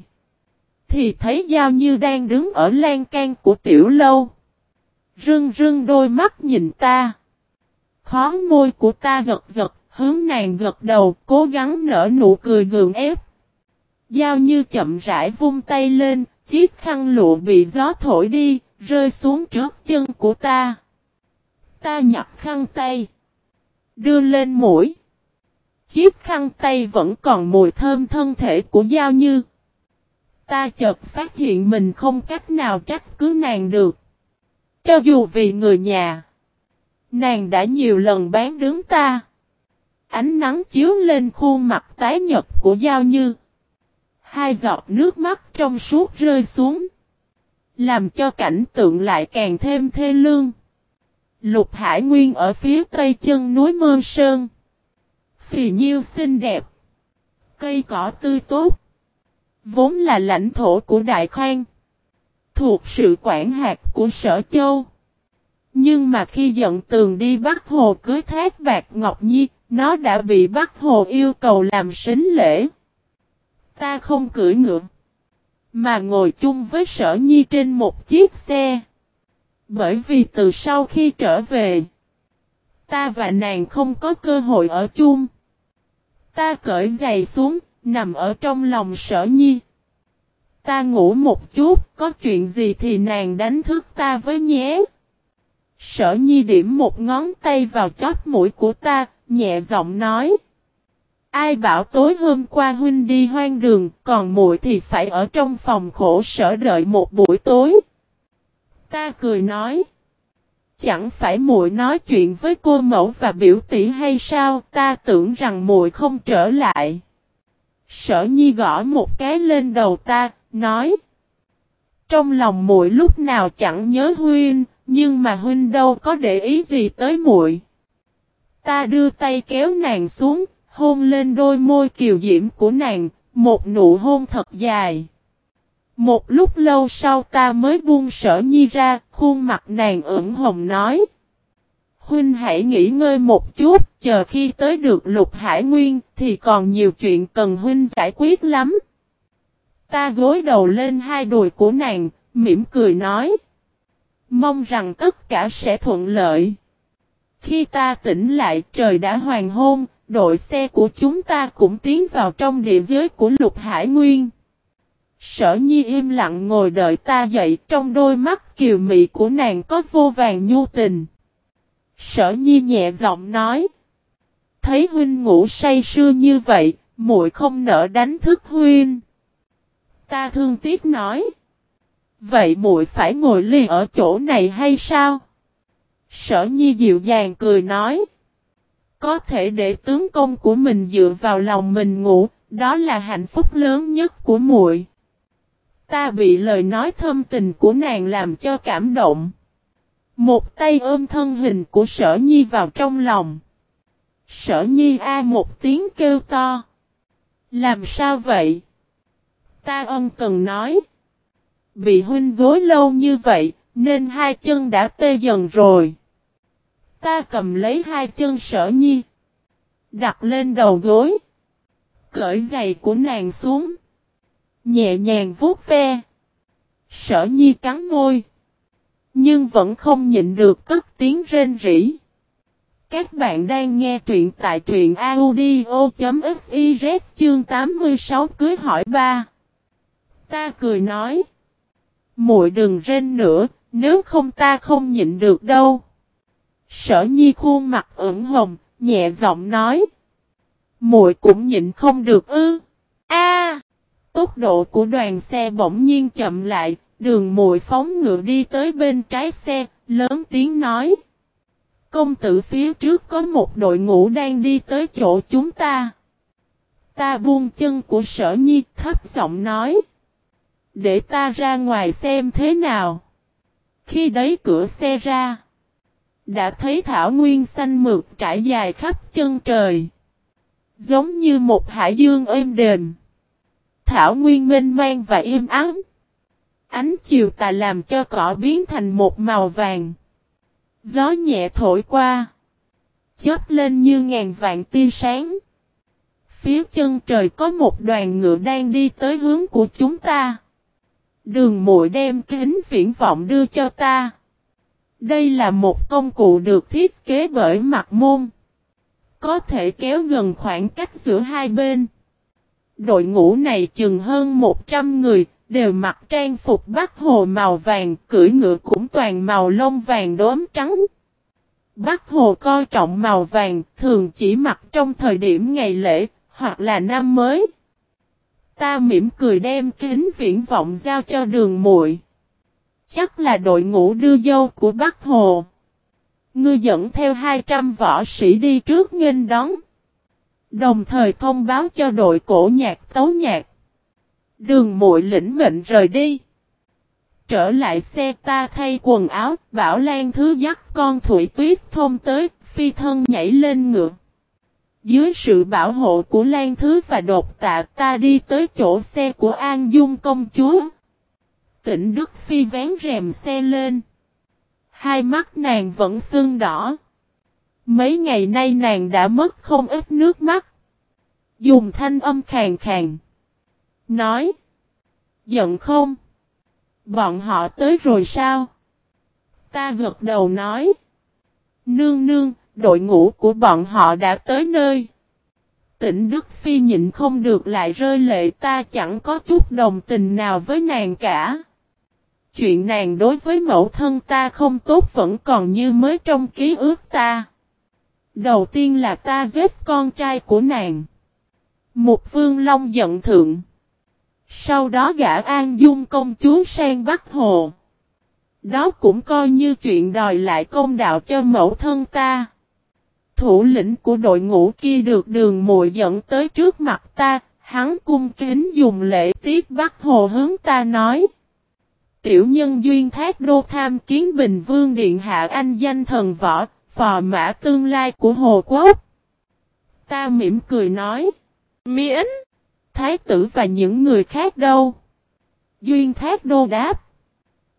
Thì thấy Giao Như đang đứng ở lan can của tiểu lâu. Rưng rưng đôi mắt nhìn ta. Khó môi của ta giật giật, hướng nàng gật đầu, cố gắng nở nụ cười gượng ép. Giao như chậm rãi vung tay lên, chiếc khăn lụa bị gió thổi đi, rơi xuống trước chân của ta. Ta nhặt khăn tay, đưa lên mũi. Chiếc khăn tay vẫn còn mùi thơm thân thể của Giao Như. Ta chợt phát hiện mình không cách nào trách cứ nàng được. Cho dù vì người nhà, nàng đã nhiều lần bán đứng ta. Ánh nắng chiếu lên khuôn mặt tái nhật của Giao Như. Hai giọt nước mắt trong suốt rơi xuống. Làm cho cảnh tượng lại càng thêm thê lương. Lục Hải Nguyên ở phía tây chân núi Mơ Sơn. Phì nhiêu xinh đẹp. Cây cỏ tươi tốt. Vốn là lãnh thổ của Đại Khoang. Thuộc sự quản hạt của Sở Châu. Nhưng mà khi dẫn tường đi bắt hồ cưới thác bạc Ngọc Nhi, nó đã bị bắt hồ yêu cầu làm sính lễ. Ta không cưỡi ngựa. Mà ngồi chung với sở nhi trên một chiếc xe. Bởi vì từ sau khi trở về. Ta và nàng không có cơ hội ở chung. Ta cởi giày xuống, nằm ở trong lòng sở nhi. Ta ngủ một chút, có chuyện gì thì nàng đánh thức ta với nhé. Sở nhi điểm một ngón tay vào chóp mũi của ta, nhẹ giọng nói. Ai bảo tối hôm qua huynh đi hoang đường, còn muội thì phải ở trong phòng khổ sở đợi một buổi tối. Ta cười nói. Chẳng phải muội nói chuyện với cô mẫu và biểu tỷ hay sao, ta tưởng rằng muội không trở lại. Sở Nhi gõ một cái lên đầu ta, nói: Trong lòng muội lúc nào chẳng nhớ huynh, nhưng mà huynh đâu có để ý gì tới muội. Ta đưa tay kéo nàng xuống, hôn lên đôi môi kiều diễm của nàng, một nụ hôn thật dài. Một lúc lâu sau ta mới buông sở nhi ra, khuôn mặt nàng ửng hồng nói. Huynh hãy nghỉ ngơi một chút, chờ khi tới được lục hải nguyên, thì còn nhiều chuyện cần Huynh giải quyết lắm. Ta gối đầu lên hai đùi của nàng, mỉm cười nói. Mong rằng tất cả sẽ thuận lợi. Khi ta tỉnh lại trời đã hoàng hôn, đội xe của chúng ta cũng tiến vào trong địa giới của lục hải nguyên. Sở nhi im lặng ngồi đợi ta dậy trong đôi mắt kiều mị của nàng có vô vàng nhu tình. Sở nhi nhẹ giọng nói. Thấy huynh ngủ say sưa như vậy, muội không nỡ đánh thức huynh. Ta thương tiếc nói. Vậy muội phải ngồi liền ở chỗ này hay sao? Sở nhi dịu dàng cười nói. Có thể để tướng công của mình dựa vào lòng mình ngủ, đó là hạnh phúc lớn nhất của muội. Ta bị lời nói thâm tình của nàng làm cho cảm động. Một tay ôm thân hình của sở nhi vào trong lòng. Sở nhi a một tiếng kêu to. Làm sao vậy? Ta ân cần nói. Bị huynh gối lâu như vậy, nên hai chân đã tê dần rồi. Ta cầm lấy hai chân sở nhi. Đặt lên đầu gối. Cởi giày của nàng xuống. Nhẹ nhàng vuốt ve. Sở nhi cắn môi. Nhưng vẫn không nhịn được cất tiếng rên rỉ. Các bạn đang nghe truyện tại truyện audio.fiz chương 86 cưới hỏi ba. Ta cười nói. muội đừng rên nữa, nếu không ta không nhịn được đâu. Sở nhi khuôn mặt ửng hồng, nhẹ giọng nói. muội cũng nhịn không được ư. A! tốc độ của đoàn xe bỗng nhiên chậm lại, đường muội phóng ngựa đi tới bên trái xe, lớn tiếng nói. Công tử phía trước có một đội ngũ đang đi tới chỗ chúng ta. Ta buông chân của sở nhi thấp giọng nói. Để ta ra ngoài xem thế nào. Khi đấy cửa xe ra. Đã thấy thảo nguyên xanh mượt trải dài khắp chân trời. Giống như một hải dương êm đềm. Thảo nguyên mênh mang và im ắng. Ánh chiều tà làm cho cỏ biến thành một màu vàng. Gió nhẹ thổi qua. Chớp lên như ngàn vạn tia sáng. Phía chân trời có một đoàn ngựa đang đi tới hướng của chúng ta. Đường muội đem kính viễn vọng đưa cho ta. Đây là một công cụ được thiết kế bởi mặt môn. Có thể kéo gần khoảng cách giữa hai bên. Đội ngũ này chừng hơn 100 người, đều mặc trang phục bắc hồ màu vàng, cưỡi ngựa cũng toàn màu lông vàng đốm trắng. Bắc hồ coi trọng màu vàng, thường chỉ mặc trong thời điểm ngày lễ, hoặc là năm mới. Ta mỉm cười đem kính viễn vọng giao cho đường muội. Chắc là đội ngũ đưa dâu của Bắc Hồ. Ngươi dẫn theo 200 võ sĩ đi trước nghênh đón. Đồng thời thông báo cho đội cổ nhạc tấu nhạc. Đường muội lĩnh mệnh rời đi. Trở lại xe ta thay quần áo, Bảo Lan Thứ dắt con Thủy Tuyết thông tới, phi thân nhảy lên ngựa. Dưới sự bảo hộ của Lan Thứ và đột tạ ta đi tới chỗ xe của An Dung công chúa. Tỉnh Đức Phi vén rèm xe lên. Hai mắt nàng vẫn sưng đỏ. Mấy ngày nay nàng đã mất không ít nước mắt. Dùng thanh âm khàn khàn. Nói. Giận không? Bọn họ tới rồi sao? Ta gật đầu nói. Nương nương, đội ngũ của bọn họ đã tới nơi. Tỉnh Đức Phi nhịn không được lại rơi lệ, ta chẳng có chút đồng tình nào với nàng cả. Chuyện nàng đối với mẫu thân ta không tốt vẫn còn như mới trong ký ức ta. Đầu tiên là ta giết con trai của nàng. Một vương long giận thượng. Sau đó gã An Dung công chúa sang Bắc Hồ. Đó cũng coi như chuyện đòi lại công đạo cho mẫu thân ta. Thủ lĩnh của đội ngũ kia được đường mùi dẫn tới trước mặt ta, hắn cung kính dùng lễ tiết bắt Hồ hướng ta nói. Tiểu nhân duyên thác đô tham kiến Bình Vương Điện Hạ Anh danh thần võ, phò mã tương lai của Hồ Quốc. Ta mỉm cười nói. Miễn! Thái tử và những người khác đâu? Duyên thác đô đáp.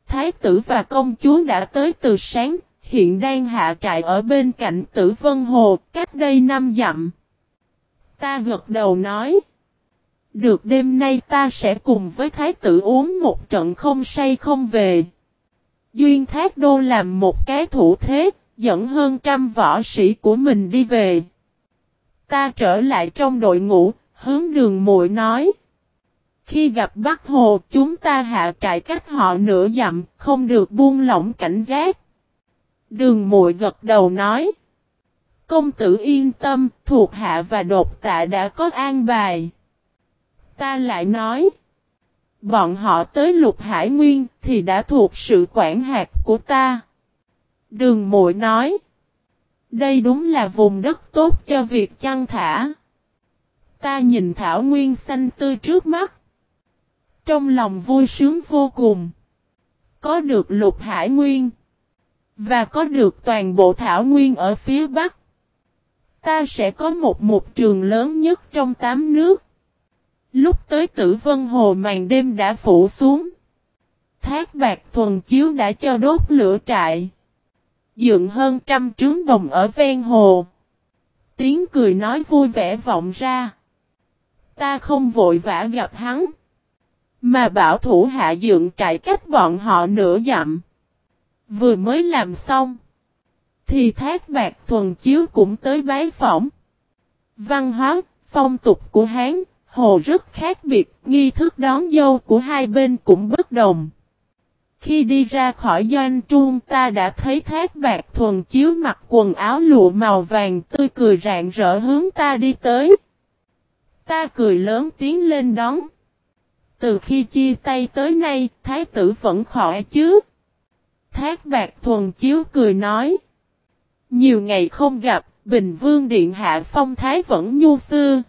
Thái tử và công chúa đã tới từ sáng, hiện đang hạ trại ở bên cạnh tử vân hồ, cách đây năm dặm. Ta gật đầu nói. Được đêm nay ta sẽ cùng với thái tử uống một trận không say không về. Duyên thác đô làm một cái thủ thế, dẫn hơn trăm võ sĩ của mình đi về. Ta trở lại trong đội ngũ, hướng đường muội nói. Khi gặp Bắc Hồ chúng ta hạ trại cách họ nửa dặm, không được buông lỏng cảnh giác. Đường muội gật đầu nói. Công tử yên tâm, thuộc hạ và đột tạ đã có an bài. Ta lại nói. Bọn họ tới lục hải nguyên thì đã thuộc sự quản hạt của ta. Đường muội nói. Đây đúng là vùng đất tốt cho việc chăn thả. Ta nhìn thảo nguyên xanh tươi trước mắt. Trong lòng vui sướng vô cùng. Có được lục hải nguyên. Và có được toàn bộ thảo nguyên ở phía bắc. Ta sẽ có một mục trường lớn nhất trong tám nước. Lúc tới tử vân hồ màn đêm đã phủ xuống. Thác bạc thuần chiếu đã cho đốt lửa trại. Dựng hơn trăm trướng đồng ở ven hồ. Tiếng cười nói vui vẻ vọng ra. Ta không vội vã gặp hắn. Mà bảo thủ hạ dựng trại cách bọn họ nửa dặm. Vừa mới làm xong. Thì thác bạc thuần chiếu cũng tới bái phỏng. Văn hóa, phong tục của Hán, Hồ rất khác biệt, nghi thức đón dâu của hai bên cũng bất đồng. Khi đi ra khỏi doanh trung ta đã thấy thác bạc thuần chiếu mặc quần áo lụa màu vàng tươi cười rạng rỡ hướng ta đi tới. Ta cười lớn tiến lên đón. Từ khi chia tay tới nay, thái tử vẫn khỏe chứ? Thác bạc thuần chiếu cười nói. Nhiều ngày không gặp, Bình Vương Điện Hạ Phong Thái vẫn nhu xưa.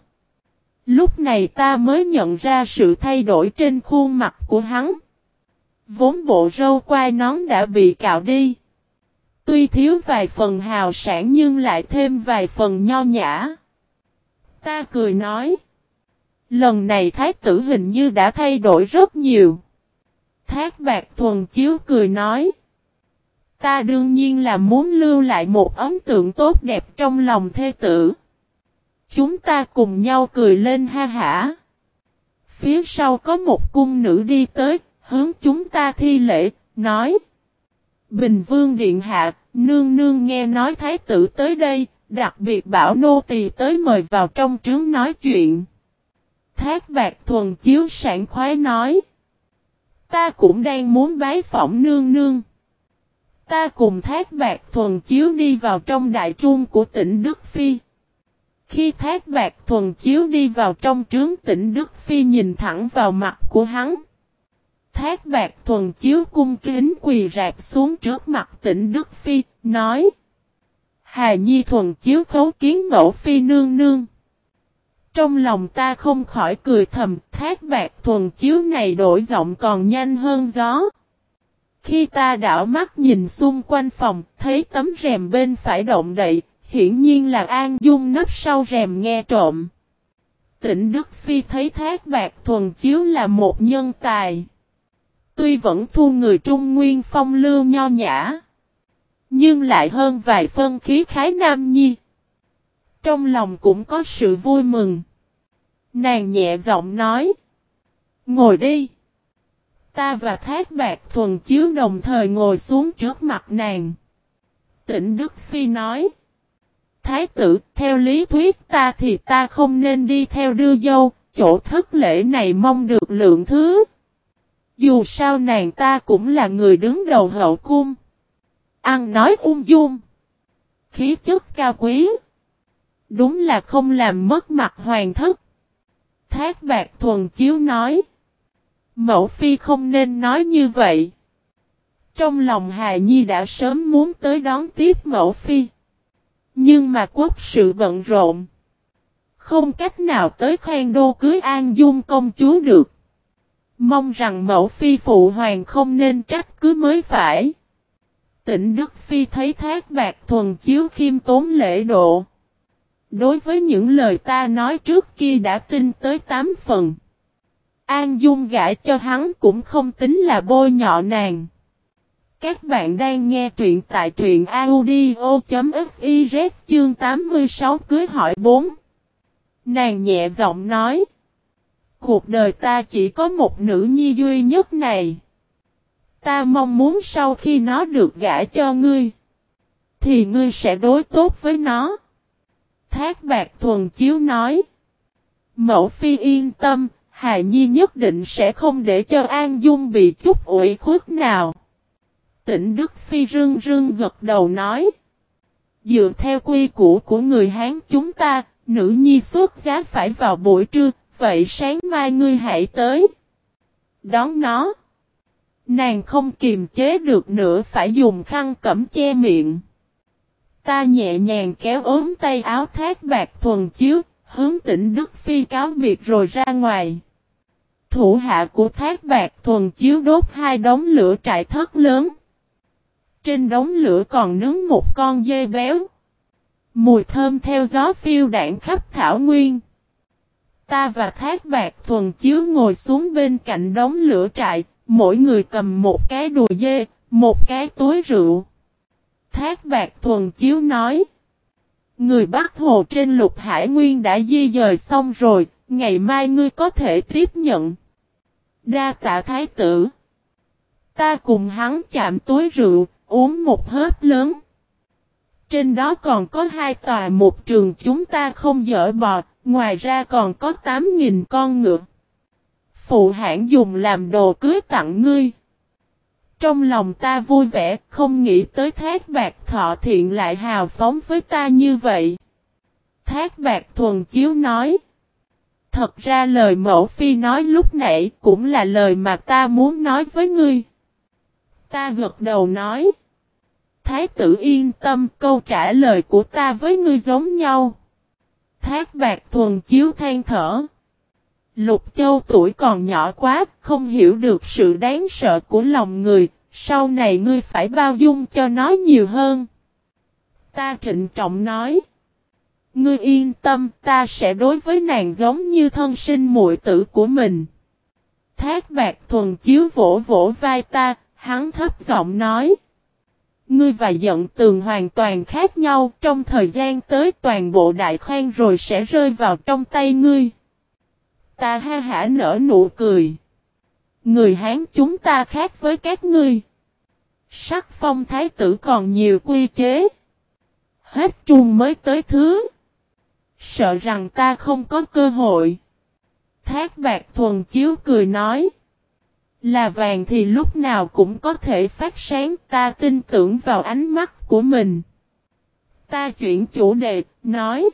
Lúc này ta mới nhận ra sự thay đổi trên khuôn mặt của hắn. Vốn bộ râu quai nón đã bị cạo đi. Tuy thiếu vài phần hào sản nhưng lại thêm vài phần nho nhã. Ta cười nói. Lần này thái tử hình như đã thay đổi rất nhiều. Thác bạc thuần chiếu cười nói. Ta đương nhiên là muốn lưu lại một ấn tượng tốt đẹp trong lòng thê tử. Chúng ta cùng nhau cười lên ha hả. Phía sau có một cung nữ đi tới, hướng chúng ta thi lễ, nói. Bình vương điện hạ, nương nương nghe nói thái tử tới đây, đặc biệt bảo nô tỳ tới mời vào trong trướng nói chuyện. Thác bạc thuần chiếu sản khoái nói. Ta cũng đang muốn bái phỏng nương nương. Ta cùng thác bạc thuần chiếu đi vào trong đại trung của tỉnh Đức Phi. Khi thác bạc thuần chiếu đi vào trong trướng tỉnh Đức Phi nhìn thẳng vào mặt của hắn. Thác bạc thuần chiếu cung kính quỳ rạp xuống trước mặt tỉnh Đức Phi, nói. Hà Nhi thuần chiếu khấu kiến mẫu Phi nương nương. Trong lòng ta không khỏi cười thầm, thác bạc thuần chiếu này đổi giọng còn nhanh hơn gió. Khi ta đảo mắt nhìn xung quanh phòng, thấy tấm rèm bên phải động đậy, hiển nhiên là An Dung nấp sau rèm nghe trộm. Tỉnh Đức Phi thấy thác bạc thuần chiếu là một nhân tài. Tuy vẫn thu người Trung Nguyên phong lưu nho nhã. Nhưng lại hơn vài phân khí khái nam nhi. Trong lòng cũng có sự vui mừng. Nàng nhẹ giọng nói. Ngồi đi. Ta và Thác Bạc Thuần Chiếu đồng thời ngồi xuống trước mặt nàng. Tịnh Đức Phi nói. Thái tử, theo lý thuyết ta thì ta không nên đi theo đưa dâu, chỗ thất lễ này mong được lượng thứ. Dù sao nàng ta cũng là người đứng đầu hậu cung. Ăn nói ung dung. Khí chất cao quý. Đúng là không làm mất mặt hoàng thất. Thác bạc thuần chiếu nói. Mẫu phi không nên nói như vậy. Trong lòng Hà Nhi đã sớm muốn tới đón tiếp mẫu phi. Nhưng mà quốc sự bận rộn. Không cách nào tới khoan đô cưới An Dung công chúa được. Mong rằng mẫu phi phụ hoàng không nên trách cứ mới phải. Tịnh Đức Phi thấy thác bạc thuần chiếu khiêm tốn lễ độ. Đối với những lời ta nói trước kia đã tin tới tám phần. An Dung gãi cho hắn cũng không tính là bôi nhọ nàng. Các bạn đang nghe truyện tại truyện audio.fiz chương 86 cưới hỏi 4. Nàng nhẹ giọng nói. Cuộc đời ta chỉ có một nữ nhi duy nhất này. Ta mong muốn sau khi nó được gả cho ngươi. Thì ngươi sẽ đối tốt với nó. Thác bạc thuần chiếu nói. Mẫu phi yên tâm, Hà Nhi nhất định sẽ không để cho An Dung bị chút ủy khuất nào. Tịnh Đức Phi rưng rưng gật đầu nói. Dựa theo quy củ của người Hán chúng ta, nữ nhi xuất giá phải vào buổi trưa, vậy sáng mai ngươi hãy tới. Đón nó. Nàng không kiềm chế được nữa phải dùng khăn cẩm che miệng. Ta nhẹ nhàng kéo ốm tay áo thác bạc thuần chiếu, hướng tỉnh Đức Phi cáo biệt rồi ra ngoài. Thủ hạ của thác bạc thuần chiếu đốt hai đống lửa trại thất lớn. Trên đống lửa còn nướng một con dê béo. Mùi thơm theo gió phiêu đạn khắp thảo nguyên. Ta và thác bạc thuần chiếu ngồi xuống bên cạnh đống lửa trại, mỗi người cầm một cái đùi dê, một cái túi rượu. Thác bạc thuần chiếu nói. Người Bắc Hồ trên lục hải nguyên đã di dời xong rồi, ngày mai ngươi có thể tiếp nhận. Đa tạ thái tử. Ta cùng hắn chạm túi rượu, uống một hớp lớn. Trên đó còn có hai tòa một trường chúng ta không dỡ bọt, ngoài ra còn có 8.000 con ngựa. Phụ hãng dùng làm đồ cưới tặng ngươi. Trong lòng ta vui vẻ, không nghĩ tới thác bạc thọ thiện lại hào phóng với ta như vậy. Thác bạc thuần chiếu nói. Thật ra lời mẫu phi nói lúc nãy cũng là lời mà ta muốn nói với ngươi. Ta gật đầu nói. Thái tử yên tâm câu trả lời của ta với ngươi giống nhau. Thác bạc thuần chiếu than thở. Lục châu tuổi còn nhỏ quá, không hiểu được sự đáng sợ của lòng người, sau này ngươi phải bao dung cho nó nhiều hơn. Ta trịnh trọng nói. Ngươi yên tâm, ta sẽ đối với nàng giống như thân sinh muội tử của mình. Thác bạc thuần chiếu vỗ vỗ vai ta, hắn thấp giọng nói. Ngươi và giận tường hoàn toàn khác nhau, trong thời gian tới toàn bộ đại khoan rồi sẽ rơi vào trong tay ngươi. Ta ha hả nở nụ cười. Người Hán chúng ta khác với các ngươi. Sắc phong thái tử còn nhiều quy chế. Hết trung mới tới thứ. Sợ rằng ta không có cơ hội. Thác bạc thuần chiếu cười nói. Là vàng thì lúc nào cũng có thể phát sáng ta tin tưởng vào ánh mắt của mình. Ta chuyển chủ đề, nói.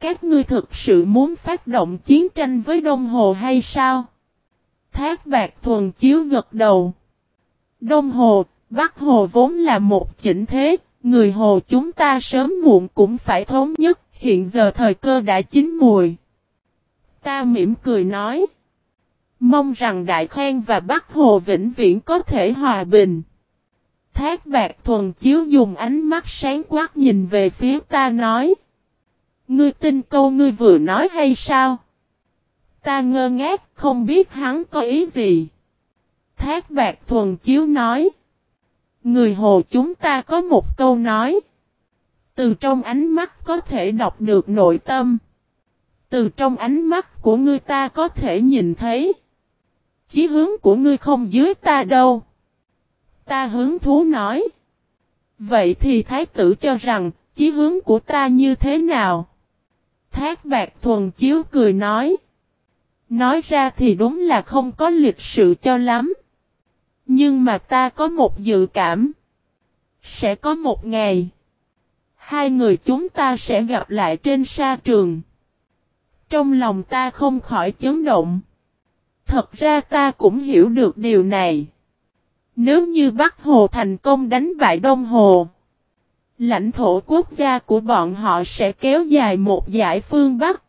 Các ngươi thực sự muốn phát động chiến tranh với Đông Hồ hay sao? Thác bạc thuần chiếu gật đầu. Đông Hồ, Bắc Hồ vốn là một chỉnh thế, người Hồ chúng ta sớm muộn cũng phải thống nhất, hiện giờ thời cơ đã chín mùi. Ta mỉm cười nói. Mong rằng Đại Khang và Bắc Hồ vĩnh viễn có thể hòa bình. Thác bạc thuần chiếu dùng ánh mắt sáng quát nhìn về phía ta nói. Ngươi tin câu ngươi vừa nói hay sao? Ta ngơ ngác, không biết hắn có ý gì. Thác bạc thuần chiếu nói. Người hồ chúng ta có một câu nói. Từ trong ánh mắt có thể đọc được nội tâm. Từ trong ánh mắt của ngươi ta có thể nhìn thấy. Chí hướng của ngươi không dưới ta đâu. Ta hướng thú nói. Vậy thì thái tử cho rằng, chí hướng của ta như thế nào? Thác bạc thuần chiếu cười nói. Nói ra thì đúng là không có lịch sự cho lắm. Nhưng mà ta có một dự cảm. Sẽ có một ngày. Hai người chúng ta sẽ gặp lại trên sa trường. Trong lòng ta không khỏi chấn động. Thật ra ta cũng hiểu được điều này. Nếu như Bắc Hồ thành công đánh bại Đông Hồ, lãnh thổ quốc gia của bọn họ sẽ kéo dài một giải phương Bắc.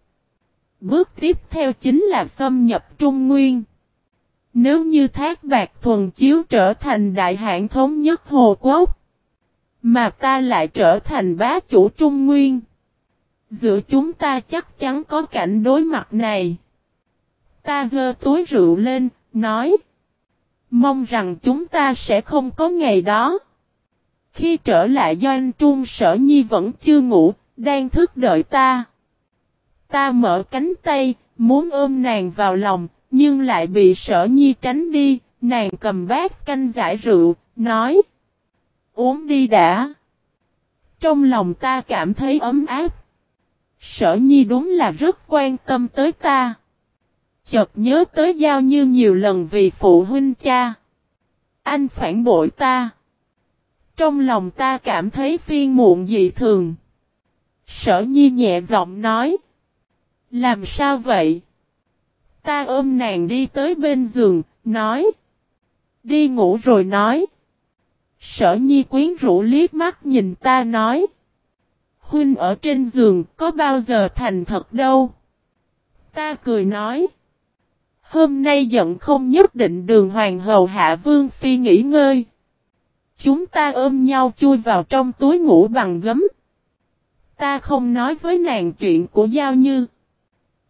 Bước tiếp theo chính là xâm nhập Trung Nguyên. Nếu như Thác Bạc Thuần Chiếu trở thành đại hạng thống nhất Hồ Quốc, mà ta lại trở thành bá chủ Trung Nguyên, giữa chúng ta chắc chắn có cảnh đối mặt này. Ta dơ túi rượu lên, nói. Mong rằng chúng ta sẽ không có ngày đó. Khi trở lại doanh trung sở nhi vẫn chưa ngủ, đang thức đợi ta. Ta mở cánh tay, muốn ôm nàng vào lòng, nhưng lại bị sở nhi tránh đi, nàng cầm bát canh giải rượu, nói. Uống đi đã. Trong lòng ta cảm thấy ấm áp. Sở nhi đúng là rất quan tâm tới ta. Chợt nhớ tới giao như nhiều lần vì phụ huynh cha. Anh phản bội ta. Trong lòng ta cảm thấy phiên muộn dị thường. Sở nhi nhẹ giọng nói. Làm sao vậy? Ta ôm nàng đi tới bên giường, nói. Đi ngủ rồi nói. Sở nhi quyến rũ liếc mắt nhìn ta nói. Huynh ở trên giường có bao giờ thành thật đâu. Ta cười nói. Hôm nay giận không nhất định đường hoàng hầu hạ vương phi nghỉ ngơi. Chúng ta ôm nhau chui vào trong túi ngủ bằng gấm. Ta không nói với nàng chuyện của Giao Như.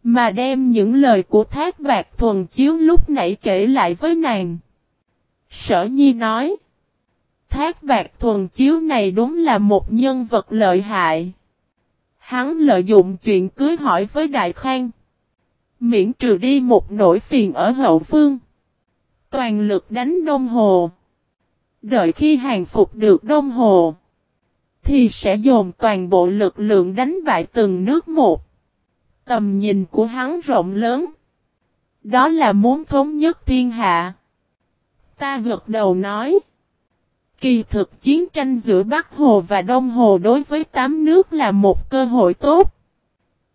Mà đem những lời của Thác Bạc Thuần Chiếu lúc nãy kể lại với nàng. Sở Nhi nói. Thác Bạc Thuần Chiếu này đúng là một nhân vật lợi hại. Hắn lợi dụng chuyện cưới hỏi với Đại Khang. Miễn trừ đi một nỗi phiền ở hậu phương. Toàn lực đánh Đông Hồ. Đợi khi hàng phục được Đông Hồ. Thì sẽ dồn toàn bộ lực lượng đánh bại từng nước một. Tầm nhìn của hắn rộng lớn. Đó là muốn thống nhất thiên hạ. Ta gật đầu nói. Kỳ thực chiến tranh giữa Bắc Hồ và Đông Hồ đối với tám nước là một cơ hội tốt.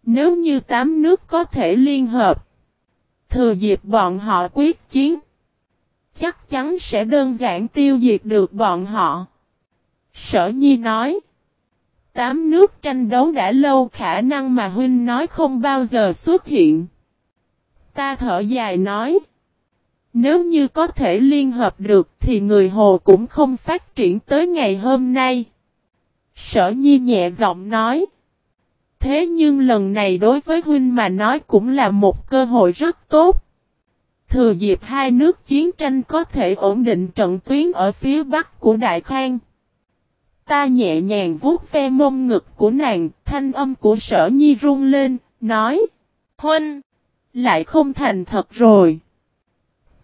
Nếu như tám nước có thể liên hợp, thừa dịp bọn họ quyết chiến, chắc chắn sẽ đơn giản tiêu diệt được bọn họ. Sở Nhi nói, tám nước tranh đấu đã lâu khả năng mà Huynh nói không bao giờ xuất hiện. Ta thở dài nói, nếu như có thể liên hợp được thì người Hồ cũng không phát triển tới ngày hôm nay. Sở Nhi nhẹ giọng nói, Thế nhưng lần này đối với huynh mà nói cũng là một cơ hội rất tốt. Thừa dịp hai nước chiến tranh có thể ổn định trận tuyến ở phía bắc của Đại Khang. Ta nhẹ nhàng vuốt ve mông ngực của nàng, thanh âm của sở nhi rung lên, nói. Huynh! Lại không thành thật rồi.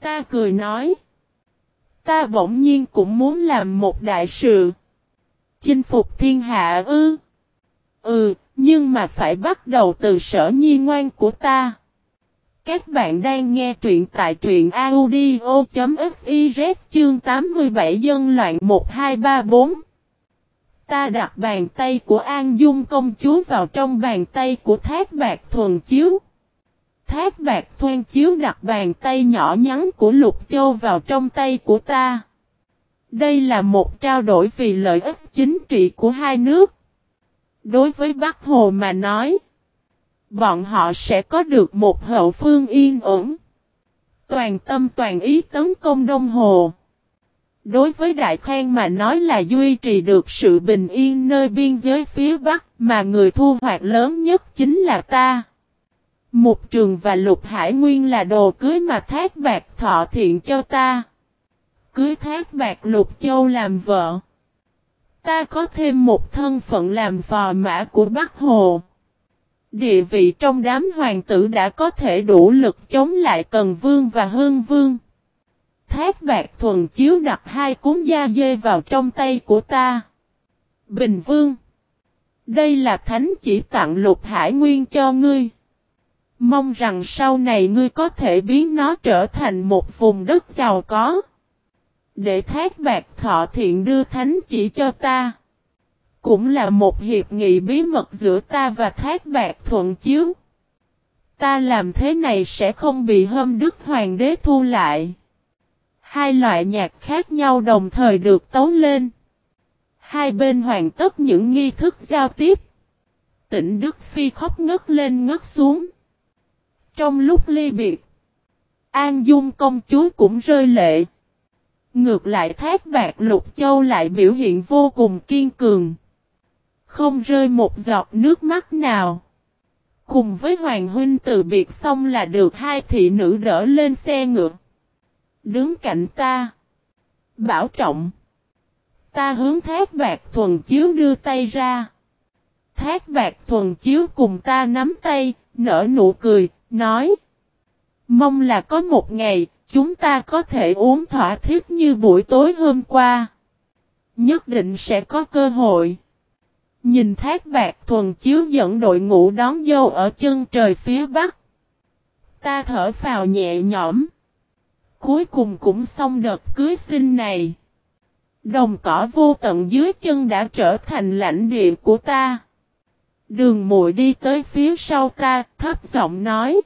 Ta cười nói. Ta bỗng nhiên cũng muốn làm một đại sự. Chinh phục thiên hạ ư. Ừ, nhưng mà phải bắt đầu từ sở nhi ngoan của ta. Các bạn đang nghe truyện tại truyện audio.fiz chương 87 dân loạn 1234. Ta đặt bàn tay của An Dung công chúa vào trong bàn tay của Thác Bạc Thuần Chiếu. Thác Bạc Thuần Chiếu đặt bàn tay nhỏ nhắn của Lục Châu vào trong tay của ta. Đây là một trao đổi vì lợi ích chính trị của hai nước. Đối với Bắc Hồ mà nói, bọn họ sẽ có được một hậu phương yên ổn. Toàn tâm toàn ý tấn công Đông Hồ. Đối với Đại Khang mà nói là duy trì được sự bình yên nơi biên giới phía Bắc mà người thu hoạch lớn nhất chính là ta. Một trường và lục hải nguyên là đồ cưới mà thác bạc thọ thiện cho ta. Cưới thác bạc lục châu làm vợ. Ta có thêm một thân phận làm phò mã của Bắc Hồ. Địa vị trong đám hoàng tử đã có thể đủ lực chống lại Cần Vương và Hương Vương. Thác bạc thuần chiếu đặt hai cuốn da dê vào trong tay của ta. Bình Vương. Đây là thánh chỉ tặng lục hải nguyên cho ngươi. Mong rằng sau này ngươi có thể biến nó trở thành một vùng đất giàu có. Để thác bạc thọ thiện đưa thánh chỉ cho ta. Cũng là một hiệp nghị bí mật giữa ta và thác bạc thuận chiếu. Ta làm thế này sẽ không bị hâm đức hoàng đế thu lại. Hai loại nhạc khác nhau đồng thời được tấu lên. Hai bên hoàn tất những nghi thức giao tiếp. Tỉnh Đức Phi khóc ngất lên ngất xuống. Trong lúc ly biệt, An Dung công chúa cũng rơi lệ. Ngược lại thác bạc lục châu lại biểu hiện vô cùng kiên cường. Không rơi một giọt nước mắt nào. Cùng với Hoàng Huynh từ biệt xong là được hai thị nữ đỡ lên xe ngựa. Đứng cạnh ta. Bảo trọng. Ta hướng thác bạc thuần chiếu đưa tay ra. Thác bạc thuần chiếu cùng ta nắm tay, nở nụ cười, nói. Mong là có một ngày, chúng ta có thể uống thỏa thiết như buổi tối hôm qua. Nhất định sẽ có cơ hội. Nhìn thác bạc thuần chiếu dẫn đội ngũ đón dâu ở chân trời phía bắc. Ta thở phào nhẹ nhõm. Cuối cùng cũng xong đợt cưới sinh này. Đồng cỏ vô tận dưới chân đã trở thành lãnh địa của ta. Đường muội đi tới phía sau ta, thấp giọng nói.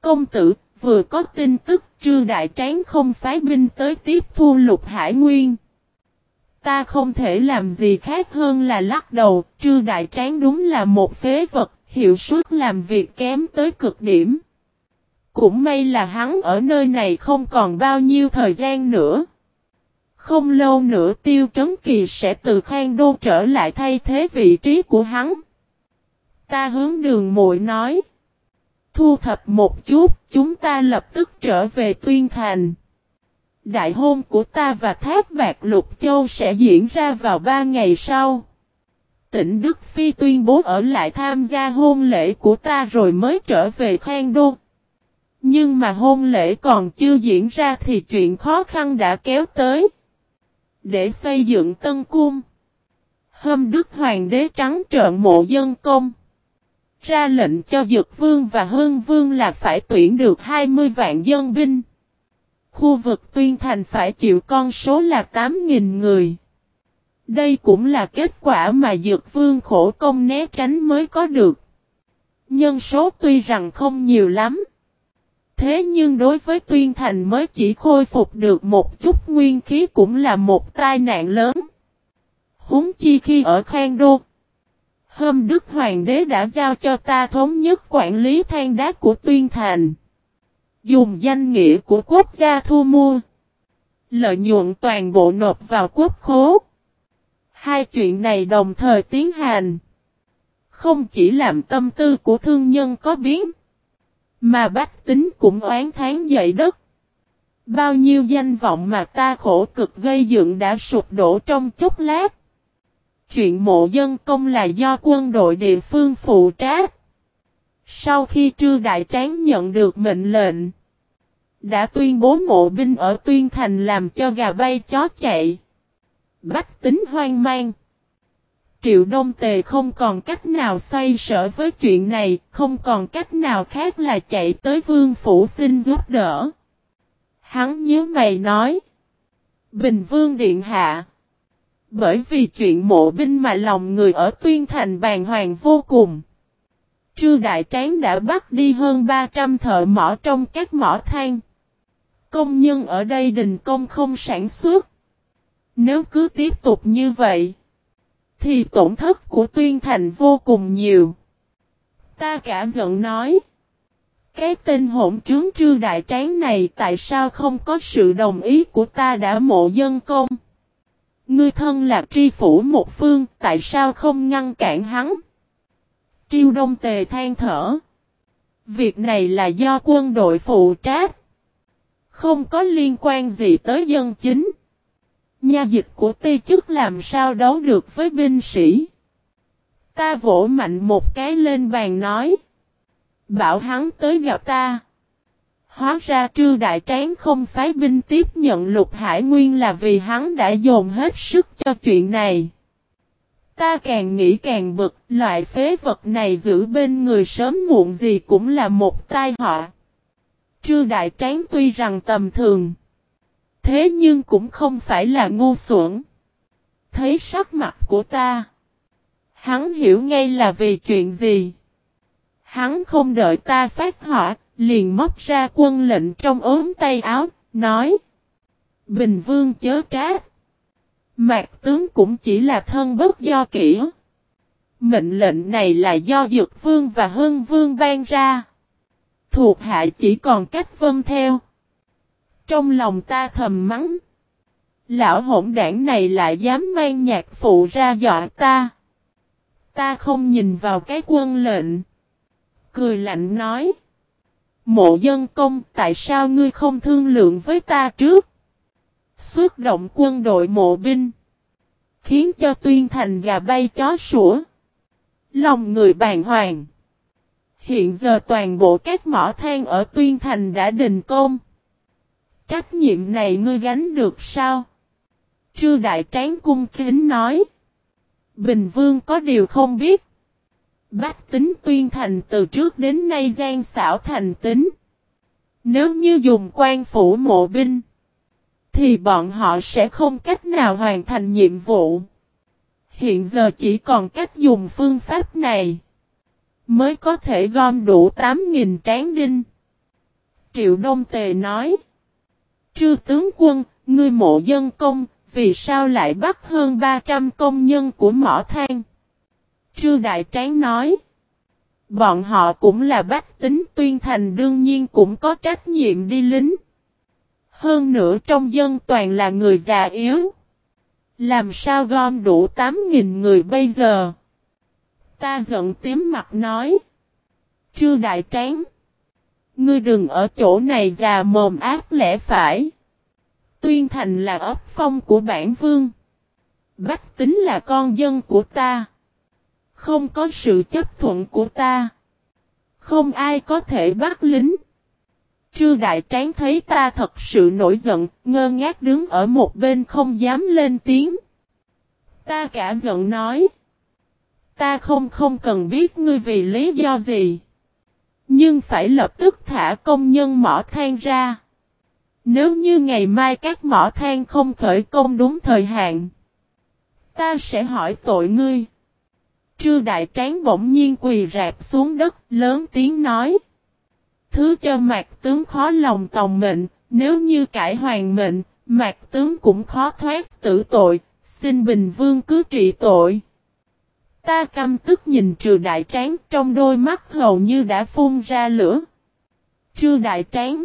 Công tử, vừa có tin tức trư đại tráng không phái binh tới tiếp thu lục hải nguyên. Ta không thể làm gì khác hơn là lắc đầu, trư đại tráng đúng là một phế vật, hiệu suất làm việc kém tới cực điểm. Cũng may là hắn ở nơi này không còn bao nhiêu thời gian nữa. Không lâu nữa tiêu trấn kỳ sẽ từ khang đô trở lại thay thế vị trí của hắn. Ta hướng đường muội nói. Thu thập một chút, chúng ta lập tức trở về tuyên thành. Đại hôn của ta và Thác Bạc Lục Châu sẽ diễn ra vào ba ngày sau. Tỉnh Đức Phi tuyên bố ở lại tham gia hôn lễ của ta rồi mới trở về Khang Đô. Nhưng mà hôn lễ còn chưa diễn ra thì chuyện khó khăn đã kéo tới. Để xây dựng tân cung. Hâm Đức Hoàng đế trắng trợn mộ dân công. Ra lệnh cho Dực Vương và Hương Vương là phải tuyển được 20 vạn dân binh. Khu vực tuyên thành phải chịu con số là 8.000 người. Đây cũng là kết quả mà Dược Vương khổ công né tránh mới có được. Nhân số tuy rằng không nhiều lắm. Thế nhưng đối với tuyên thành mới chỉ khôi phục được một chút nguyên khí cũng là một tai nạn lớn. Húng chi khi ở Khang Đô. Hôm Đức Hoàng đế đã giao cho ta thống nhất quản lý than đá của tuyên thành. Dùng danh nghĩa của quốc gia thu mua. Lợi nhuận toàn bộ nộp vào quốc khố. Hai chuyện này đồng thời tiến hành. Không chỉ làm tâm tư của thương nhân có biến. Mà bách tính cũng oán tháng dậy đất. Bao nhiêu danh vọng mà ta khổ cực gây dựng đã sụp đổ trong chốc lát. Chuyện mộ dân công là do quân đội địa phương phụ trách. Sau khi trư đại tráng nhận được mệnh lệnh, đã tuyên bố mộ binh ở Tuyên Thành làm cho gà bay chó chạy. Bách tính hoang mang. Triệu Đông Tề không còn cách nào xoay sở với chuyện này, không còn cách nào khác là chạy tới vương phủ xin giúp đỡ. Hắn nhớ mày nói. Bình Vương Điện Hạ. Bởi vì chuyện mộ binh mà lòng người ở Tuyên Thành bàn hoàng vô cùng. Trư Đại Tráng đã bắt đi hơn 300 thợ mỏ trong các mỏ than. Công nhân ở đây đình công không sản xuất. Nếu cứ tiếp tục như vậy, thì tổn thất của Tuyên Thành vô cùng nhiều. Ta cả giận nói. Cái tên hỗn trướng trư đại tráng này tại sao không có sự đồng ý của ta đã mộ dân công? Ngươi thân là tri phủ một phương, tại sao không ngăn cản hắn? Triêu Đông Tề than thở. Việc này là do quân đội phụ trách. Không có liên quan gì tới dân chính. Nha dịch của ti chức làm sao đấu được với binh sĩ. Ta vỗ mạnh một cái lên bàn nói. Bảo hắn tới gặp ta. Hóa ra trư đại tráng không phái binh tiếp nhận lục hải nguyên là vì hắn đã dồn hết sức cho chuyện này. Ta càng nghĩ càng bực, loại phế vật này giữ bên người sớm muộn gì cũng là một tai họa. Trư đại tráng tuy rằng tầm thường. Thế nhưng cũng không phải là ngu xuẩn. Thấy sắc mặt của ta. Hắn hiểu ngay là vì chuyện gì. Hắn không đợi ta phát hỏa liền móc ra quân lệnh trong ốm tay áo, nói. Bình vương chớ trách. Mạc tướng cũng chỉ là thân bất do kỹ. Mệnh lệnh này là do Dược Vương và Hưng Vương ban ra. Thuộc hạ chỉ còn cách vân theo. Trong lòng ta thầm mắng. Lão hỗn đảng này lại dám mang nhạc phụ ra dọa ta. Ta không nhìn vào cái quân lệnh. Cười lạnh nói. Mộ dân công, tại sao ngươi không thương lượng với ta trước? Xuất động quân đội mộ binh. Khiến cho tuyên thành gà bay chó sủa. Lòng người bàng hoàng. Hiện giờ toàn bộ các mỏ than ở tuyên thành đã đình công. Trách nhiệm này ngươi gánh được sao? Trư đại tráng cung kính nói. Bình vương có điều không biết. Bách tính tuyên thành từ trước đến nay gian xảo thành tính. Nếu như dùng quan phủ mộ binh thì bọn họ sẽ không cách nào hoàn thành nhiệm vụ. Hiện giờ chỉ còn cách dùng phương pháp này, mới có thể gom đủ 8.000 tráng đinh. Triệu Đông Tề nói, Trư tướng quân, ngươi mộ dân công, vì sao lại bắt hơn 300 công nhân của mỏ than? Trư Đại Tráng nói, bọn họ cũng là bách tính tuyên thành đương nhiên cũng có trách nhiệm đi lính. Hơn nữa trong dân toàn là người già yếu. Làm sao gom đủ 8.000 người bây giờ? Ta giận tím mặt nói. Trư đại tráng. Ngươi đừng ở chỗ này già mồm ác lẽ phải. Tuyên thành là ấp phong của bản vương. Bách tính là con dân của ta. Không có sự chấp thuận của ta. Không ai có thể bắt lính. Trư đại tráng thấy ta thật sự nổi giận, ngơ ngác đứng ở một bên không dám lên tiếng. Ta cả giận nói. Ta không không cần biết ngươi vì lý do gì. Nhưng phải lập tức thả công nhân mỏ than ra. Nếu như ngày mai các mỏ than không khởi công đúng thời hạn. Ta sẽ hỏi tội ngươi. Trư đại tráng bỗng nhiên quỳ rạp xuống đất lớn tiếng nói. Thứ cho mạc tướng khó lòng tòng mệnh, nếu như cải hoàng mệnh, mạc tướng cũng khó thoát tử tội, xin Bình Vương cứ trị tội. Ta căm tức nhìn trừ đại tráng trong đôi mắt hầu như đã phun ra lửa. Trư đại tráng.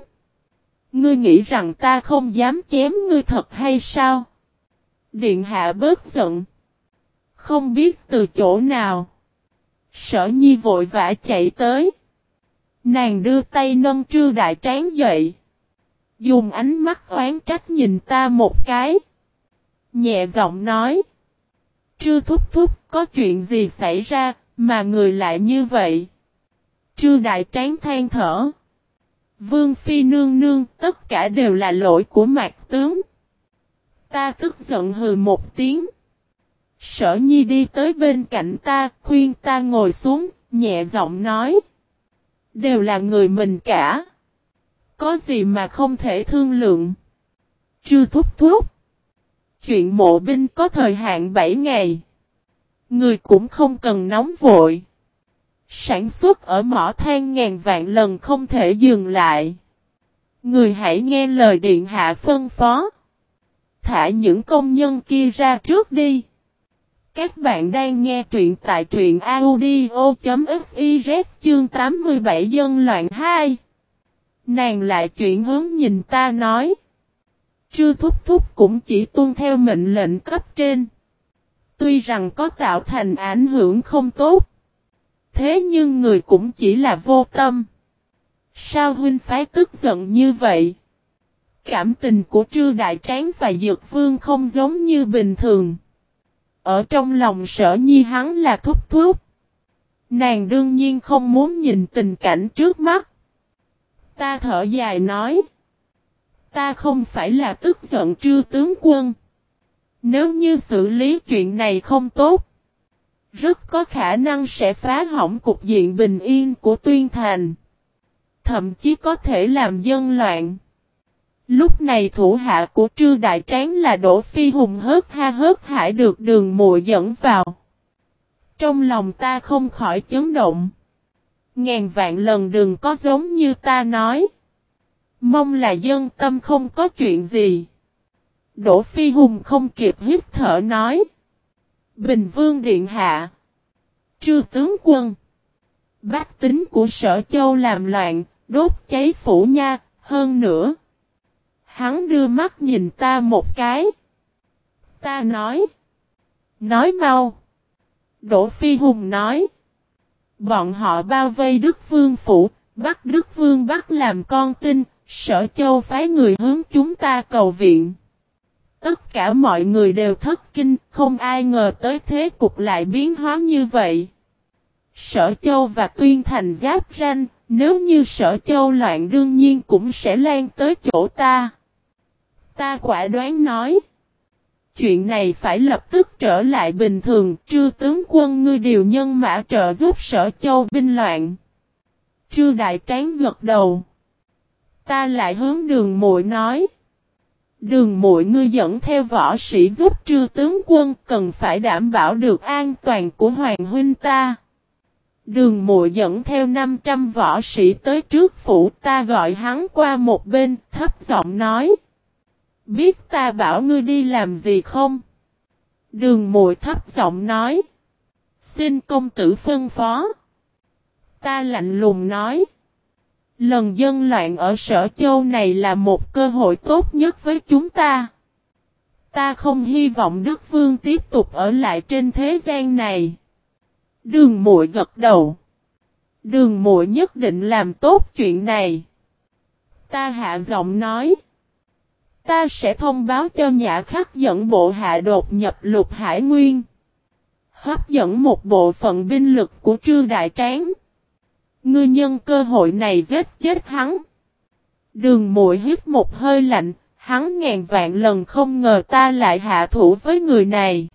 Ngươi nghĩ rằng ta không dám chém ngươi thật hay sao? Điện hạ bớt giận. Không biết từ chỗ nào. Sở nhi vội vã chạy tới. Nàng đưa tay nâng trư đại tráng dậy. Dùng ánh mắt oán trách nhìn ta một cái. Nhẹ giọng nói. Trư thúc thúc, có chuyện gì xảy ra mà người lại như vậy. Trư đại tráng than thở. Vương phi nương nương, tất cả đều là lỗi của mạc tướng. Ta tức giận hừ một tiếng. Sở nhi đi tới bên cạnh ta, khuyên ta ngồi xuống, nhẹ giọng nói đều là người mình cả. Có gì mà không thể thương lượng. Trư thúc thúc. Chuyện mộ binh có thời hạn 7 ngày. Người cũng không cần nóng vội. Sản xuất ở mỏ than ngàn vạn lần không thể dừng lại. Người hãy nghe lời điện hạ phân phó. Thả những công nhân kia ra trước đi. Các bạn đang nghe truyện tại truyện audio.fiz chương 87 dân loạn 2. Nàng lại chuyển hướng nhìn ta nói. Trư thúc thúc cũng chỉ tuân theo mệnh lệnh cấp trên. Tuy rằng có tạo thành ảnh hưởng không tốt. Thế nhưng người cũng chỉ là vô tâm. Sao huynh phái tức giận như vậy? Cảm tình của Trư Đại Tráng và Dược Vương không giống như bình thường. Ở trong lòng sở nhi hắn là thúc thúc. Nàng đương nhiên không muốn nhìn tình cảnh trước mắt. Ta thở dài nói. Ta không phải là tức giận trư tướng quân. Nếu như xử lý chuyện này không tốt. Rất có khả năng sẽ phá hỏng cục diện bình yên của tuyên thành. Thậm chí có thể làm dân loạn. Lúc này thủ hạ của Trư Đại Tráng là Đỗ Phi Hùng hớt ha hớt hải được đường mùa dẫn vào. Trong lòng ta không khỏi chấn động. Ngàn vạn lần đừng có giống như ta nói. Mong là dân tâm không có chuyện gì. Đỗ Phi Hùng không kịp hít thở nói. Bình Vương Điện Hạ. Trư tướng quân. Bách tính của sở châu làm loạn, đốt cháy phủ nha, hơn nữa. Hắn đưa mắt nhìn ta một cái. Ta nói. Nói mau. Đỗ Phi Hùng nói. Bọn họ bao vây Đức Vương Phủ, bắt Đức Vương bắt làm con tin, sở châu phái người hướng chúng ta cầu viện. Tất cả mọi người đều thất kinh, không ai ngờ tới thế cục lại biến hóa như vậy. Sở châu và tuyên thành giáp ranh, nếu như sở châu loạn đương nhiên cũng sẽ lan tới chỗ ta. Ta quả đoán nói. Chuyện này phải lập tức trở lại bình thường, trư tướng quân ngươi điều nhân mã trợ giúp sở châu binh loạn. Trư đại tráng gật đầu. Ta lại hướng đường muội nói. Đường muội ngươi dẫn theo võ sĩ giúp trư tướng quân cần phải đảm bảo được an toàn của hoàng huynh ta. Đường muội dẫn theo 500 võ sĩ tới trước phủ ta gọi hắn qua một bên thấp giọng nói. Biết ta bảo ngươi đi làm gì không? Đường mội thấp giọng nói. Xin công tử phân phó. Ta lạnh lùng nói. Lần dân loạn ở sở châu này là một cơ hội tốt nhất với chúng ta. Ta không hy vọng Đức Vương tiếp tục ở lại trên thế gian này. Đường muội gật đầu. Đường muội nhất định làm tốt chuyện này. Ta hạ giọng nói. Ta sẽ thông báo cho nhã khắc dẫn bộ hạ đột nhập lục hải nguyên. Hấp dẫn một bộ phận binh lực của trư đại tráng. Ngươi nhân cơ hội này giết chết hắn. Đường muội hít một hơi lạnh, hắn ngàn vạn lần không ngờ ta lại hạ thủ với người này.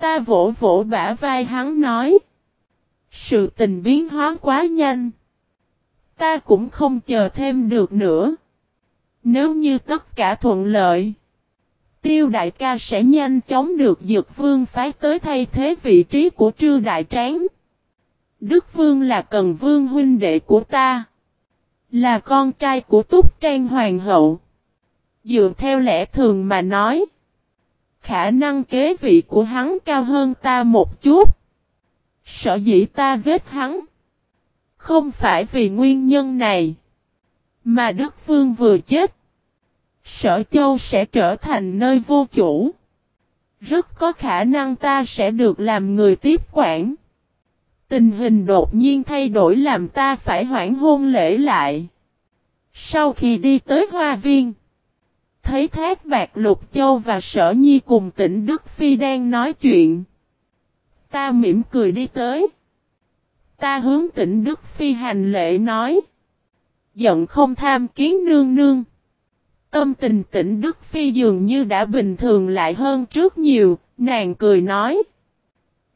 Ta vỗ vỗ bả vai hắn nói. Sự tình biến hóa quá nhanh. Ta cũng không chờ thêm được nữa. Nếu như tất cả thuận lợi, tiêu đại ca sẽ nhanh chóng được dược vương phái tới thay thế vị trí của trư đại tráng. Đức vương là cần vương huynh đệ của ta. Là con trai của túc trang hoàng hậu. Dựa theo lẽ thường mà nói. Khả năng kế vị của hắn cao hơn ta một chút. Sợ dĩ ta giết hắn. Không phải vì nguyên nhân này. Mà Đức Vương vừa chết. Sở Châu sẽ trở thành nơi vô chủ. Rất có khả năng ta sẽ được làm người tiếp quản. Tình hình đột nhiên thay đổi làm ta phải hoãn hôn lễ lại. Sau khi đi tới Hoa Viên. Thấy Thác Bạc Lục Châu và Sở Nhi cùng tỉnh Đức Phi đang nói chuyện. Ta mỉm cười đi tới. Ta hướng tỉnh Đức Phi hành lễ nói. Giận không tham kiến nương nương. Tâm tình tỉnh Đức Phi dường như đã bình thường lại hơn trước nhiều, nàng cười nói.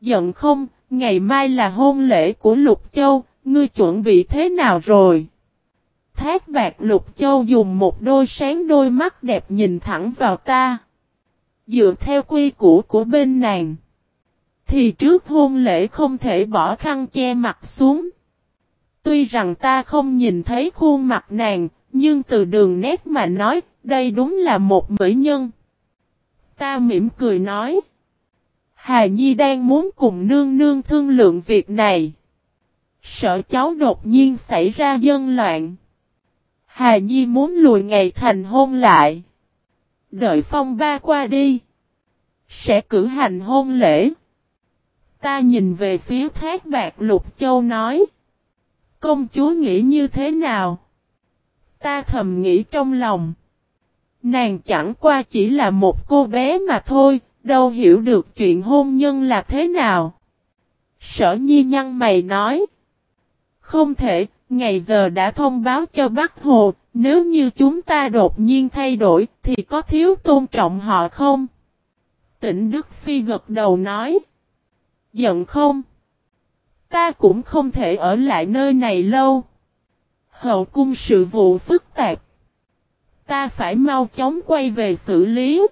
Giận không, ngày mai là hôn lễ của Lục Châu, ngươi chuẩn bị thế nào rồi? Thác bạc Lục Châu dùng một đôi sáng đôi mắt đẹp nhìn thẳng vào ta. Dựa theo quy củ của bên nàng. Thì trước hôn lễ không thể bỏ khăn che mặt xuống. Tuy rằng ta không nhìn thấy khuôn mặt nàng, nhưng từ đường nét mà nói, đây đúng là một mỹ nhân. Ta mỉm cười nói. Hà Nhi đang muốn cùng nương nương thương lượng việc này. Sợ cháu đột nhiên xảy ra dân loạn. Hà Nhi muốn lùi ngày thành hôn lại. Đợi phong ba qua đi. Sẽ cử hành hôn lễ. Ta nhìn về phía thác bạc lục châu nói. Công chúa nghĩ như thế nào? Ta thầm nghĩ trong lòng. Nàng chẳng qua chỉ là một cô bé mà thôi, đâu hiểu được chuyện hôn nhân là thế nào. Sở nhi nhăn mày nói. Không thể, ngày giờ đã thông báo cho Bắc Hồ, nếu như chúng ta đột nhiên thay đổi thì có thiếu tôn trọng họ không? Tỉnh Đức Phi gật đầu nói. Giận không? Ta cũng không thể ở lại nơi này lâu. Hậu cung sự vụ phức tạp. Ta phải mau chóng quay về xử lý.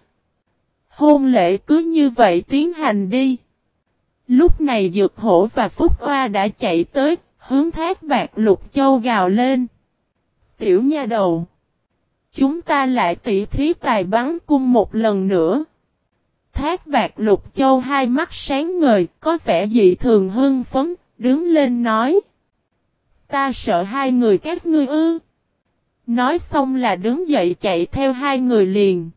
Hôn lễ cứ như vậy tiến hành đi. Lúc này Dược Hổ và Phúc Hoa đã chạy tới, hướng thác bạc lục châu gào lên. Tiểu nha đầu. Chúng ta lại tỉ thí tài bắn cung một lần nữa. Thác bạc lục châu hai mắt sáng ngời, có vẻ dị thường hưng phấn, đứng lên nói. Ta sợ hai người các ngươi ư. Nói xong là đứng dậy chạy theo hai người liền.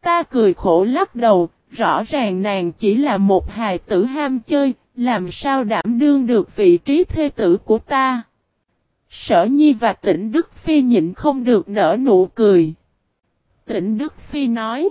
Ta cười khổ lắc đầu, rõ ràng nàng chỉ là một hài tử ham chơi, làm sao đảm đương được vị trí thê tử của ta. Sở Nhi và Tịnh Đức Phi nhịn không được nở nụ cười. Tịnh Đức Phi nói.